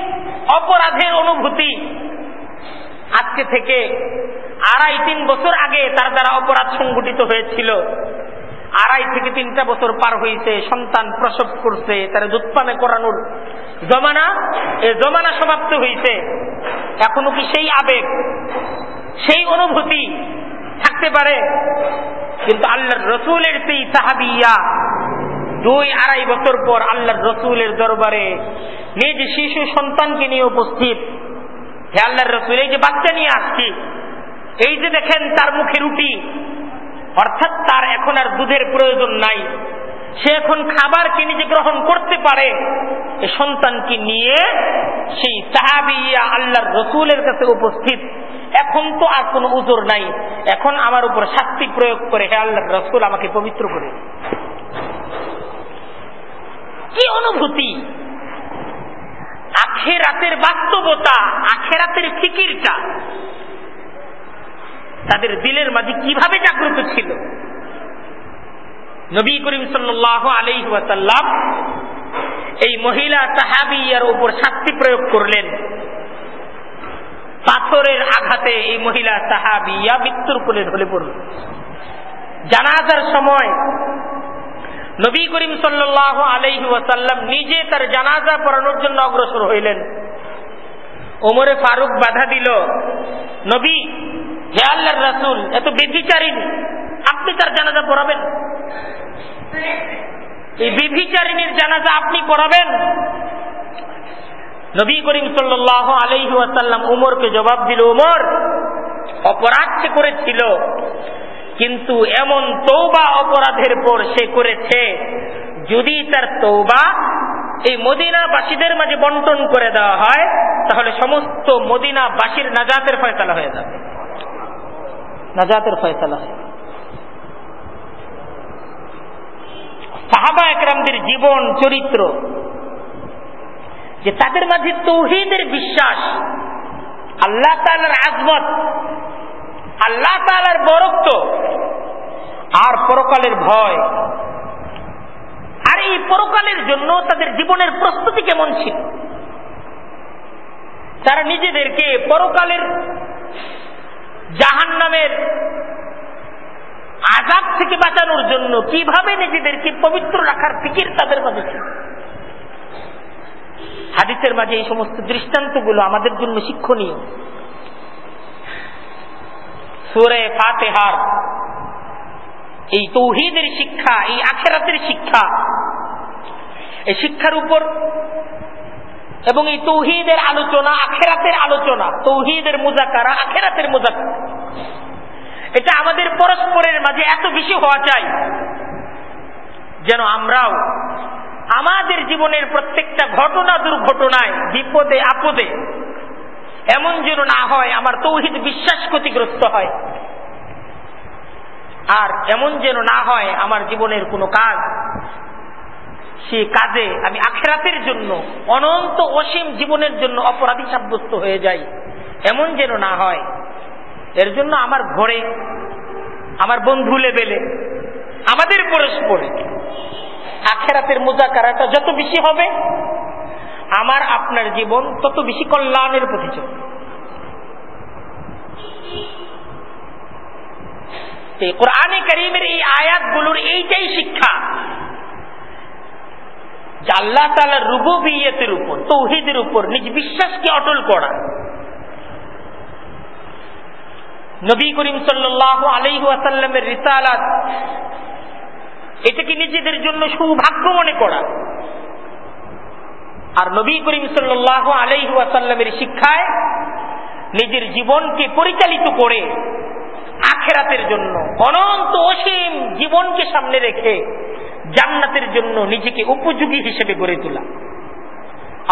অপরাধের অনুভূতি আজকে থেকে আড়াই তিন বছর আগে তার দ্বারা অপরাধ সংঘটিত হয়েছিল। আড়াই থেকে তিনটা বছর পার হয়েছে সন্তান প্রসব করছে, তারা দুধপানে করানোর জমানা, এ জমানা সমাপ্ত হয়েছে এখনও কি সেই আবেগ, সেই অনুভূতি থাকতে পারে? কিন্তু আল্লাহর রসুলের সেই সাহাবিয়া, দুই আড়াই বছর পর আল্লাহর রসুলের দরবারে নিজ শিশু সন্তানকে নিয়ে উপস্থিত। হে আল্লাহর রসুল, এই যে বাচ্চা নিয়ে আসছি, এই যে দেখেন তার মুখে রুটি, অর্থাৎ তার এখন আর দুধের প্রয়োজন নাই। সে এখন খাবার কি নিজে গ্রহণ করতে পারে? এ সন্তানকে নিয়ে সেই সাহাবিয়া আল্লাহর রসুলের কাছে উপস্থিত। এখন তো আর কোনো উজোর নাই। এখন আমার উপর শাস্তি প্রয়োগ করে হে আল্লাহর রসুল আমাকে পবিত্র করে। কি অনুভূতি? আখেরাতের বাস্তবতা, আখেরাতের ফিকিরটা তাদের দিলের মাঝে কীভাবে জাগ্রত ছিল? নবী করিম সাল্লাহ আলহি ওয়াসাল্লাম এই মহিলা তাহাবিয়ার উপর শাস্তি প্রয়োগ করলেন। পাথরের আঘাতে এই মহিলা তাহাবিয়া মৃত্যুর কোলে ঢলে পড়ল। জানাজার সময় নবী করিম সাল্লাহ আলহি ওয়াসাল্লাম নিজে তার জানাজা পড়ানোর জন্য অগ্রসর হইলেন। ওমরে ফারুক বাধা দিল, নবী, হে আল্লাহর রাসুল, এত বেভিচারিণী আপনি তার জানাজা পড়াবেন? এই বেভিচারিণীর জানাজা আপনি পড়াবেন? নবী করিম সাল্লাহ আলহি ওয়াসাল্লাম উমরকে জবাব দিল উমর অপরাধ করেছিল কিন্তু এমন তৌবা অপরাধের পর সে করেছে, যদি তার তৌবা এই মদিনাবাসীদের মাঝে বন্টন করে দেওয়া হয়, তাহলে সমস্ত মদিনাবাসীর নাজাতের ফয়সালা হয়ে যাবে। নাজাতের ফয়সালা হয় সাহাবা একরামদের জীবন, চরিত্র, যে তাদের মাঝে তৌহিদের বিশ্বাস, আল্লাহ তালার আজমত আল্লাহ তালার বরক্ত আর পরকালের ভয়। আর এই পরকালের জন্য তাদের জীবনের প্রস্তুতি কেমন ছিল? তারা নিজেদেরকে পরকালের জাহান নামের আজাব থেকে বাঁচানোর জন্য কীভাবে নিজেদেরকে পবিত্র রাখার ফিকির তাদের মাঝে ছিল? হাদিসের মাঝে এই সমস্ত দৃষ্টান্তগুলো আমাদের জন্য শিক্ষণীয়। সুরে ফাতেহার। এই তৌহিদের শিক্ষা, এই আখেরাতের শিক্ষা, এই শিক্ষার উপর এবং এই তৌহিদের আলোচনা, আখেরাতের আলোচনা, তৌহিদের মুজাকারা, আখেরাতের মুজাকারা। এটা আমাদের পরস্পরের মাঝে এত বেশি হওয়া চাই যেন আমরাও আমাদের জীবনের প্রত্যেকটা ঘটনা দুর্ঘটনায় বিপদে, আপদে এমন যেন না হয়, আমার তৌহিদ বিশ্বাস ক্ষতিগ্রস্ত হয়। আর এমন যেন না হয়, আমার জীবনের কোনো কাজ, সে কাজে আমি আখেরাতের জন্য, অনন্ত অসীম জীবনের জন্য অপরাধী সাব্যস্ত হয়ে যাই। এমন যেন না হয়, এর জন্য আমার ঘরে, আমার বন্ধু লেবেলে আমাদের পরস্পরে আখেরাতের মোজাকারাটা যত বেশি হবে আমার আপনার জীবন তত বেশি কল্যাণের পথে চলবে কোরআনে করিমের এই আয়াতগুলোর এইটাই শিক্ষা যে আল্লাহ তালার রুববিয়তের উপর, তৌহিদের উপর নিজ বিশ্বাসকে অটল করা। নবী করিম সাল্লাহ আলহু আসাল্লামের রিসালাত, এটাকে নিজেদের জন্য সৌভাগ্য মনে করা। আর নবী করিম সাল্লাহ আসাল্লামের শিক্ষায় নিজের জীবনকে পরিচালিত করে আখেরাতের জন্য, অনন্ত অসীম জীবনকে সামনে রেখে জান্নাতের জন্য নিজেকে উপযোগী হিসেবে গড়ে তোলা।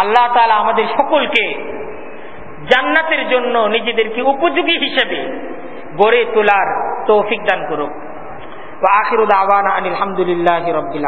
আল্লাহ তালা আমাদের সকলকে জান্নাতের জন্য নিজেদেরকে উপযোগী হিসেবে গড়ে তোলার তৌফিক দান করুক। আখির আওয়ান আলহামদুলিল্লাহ রবিল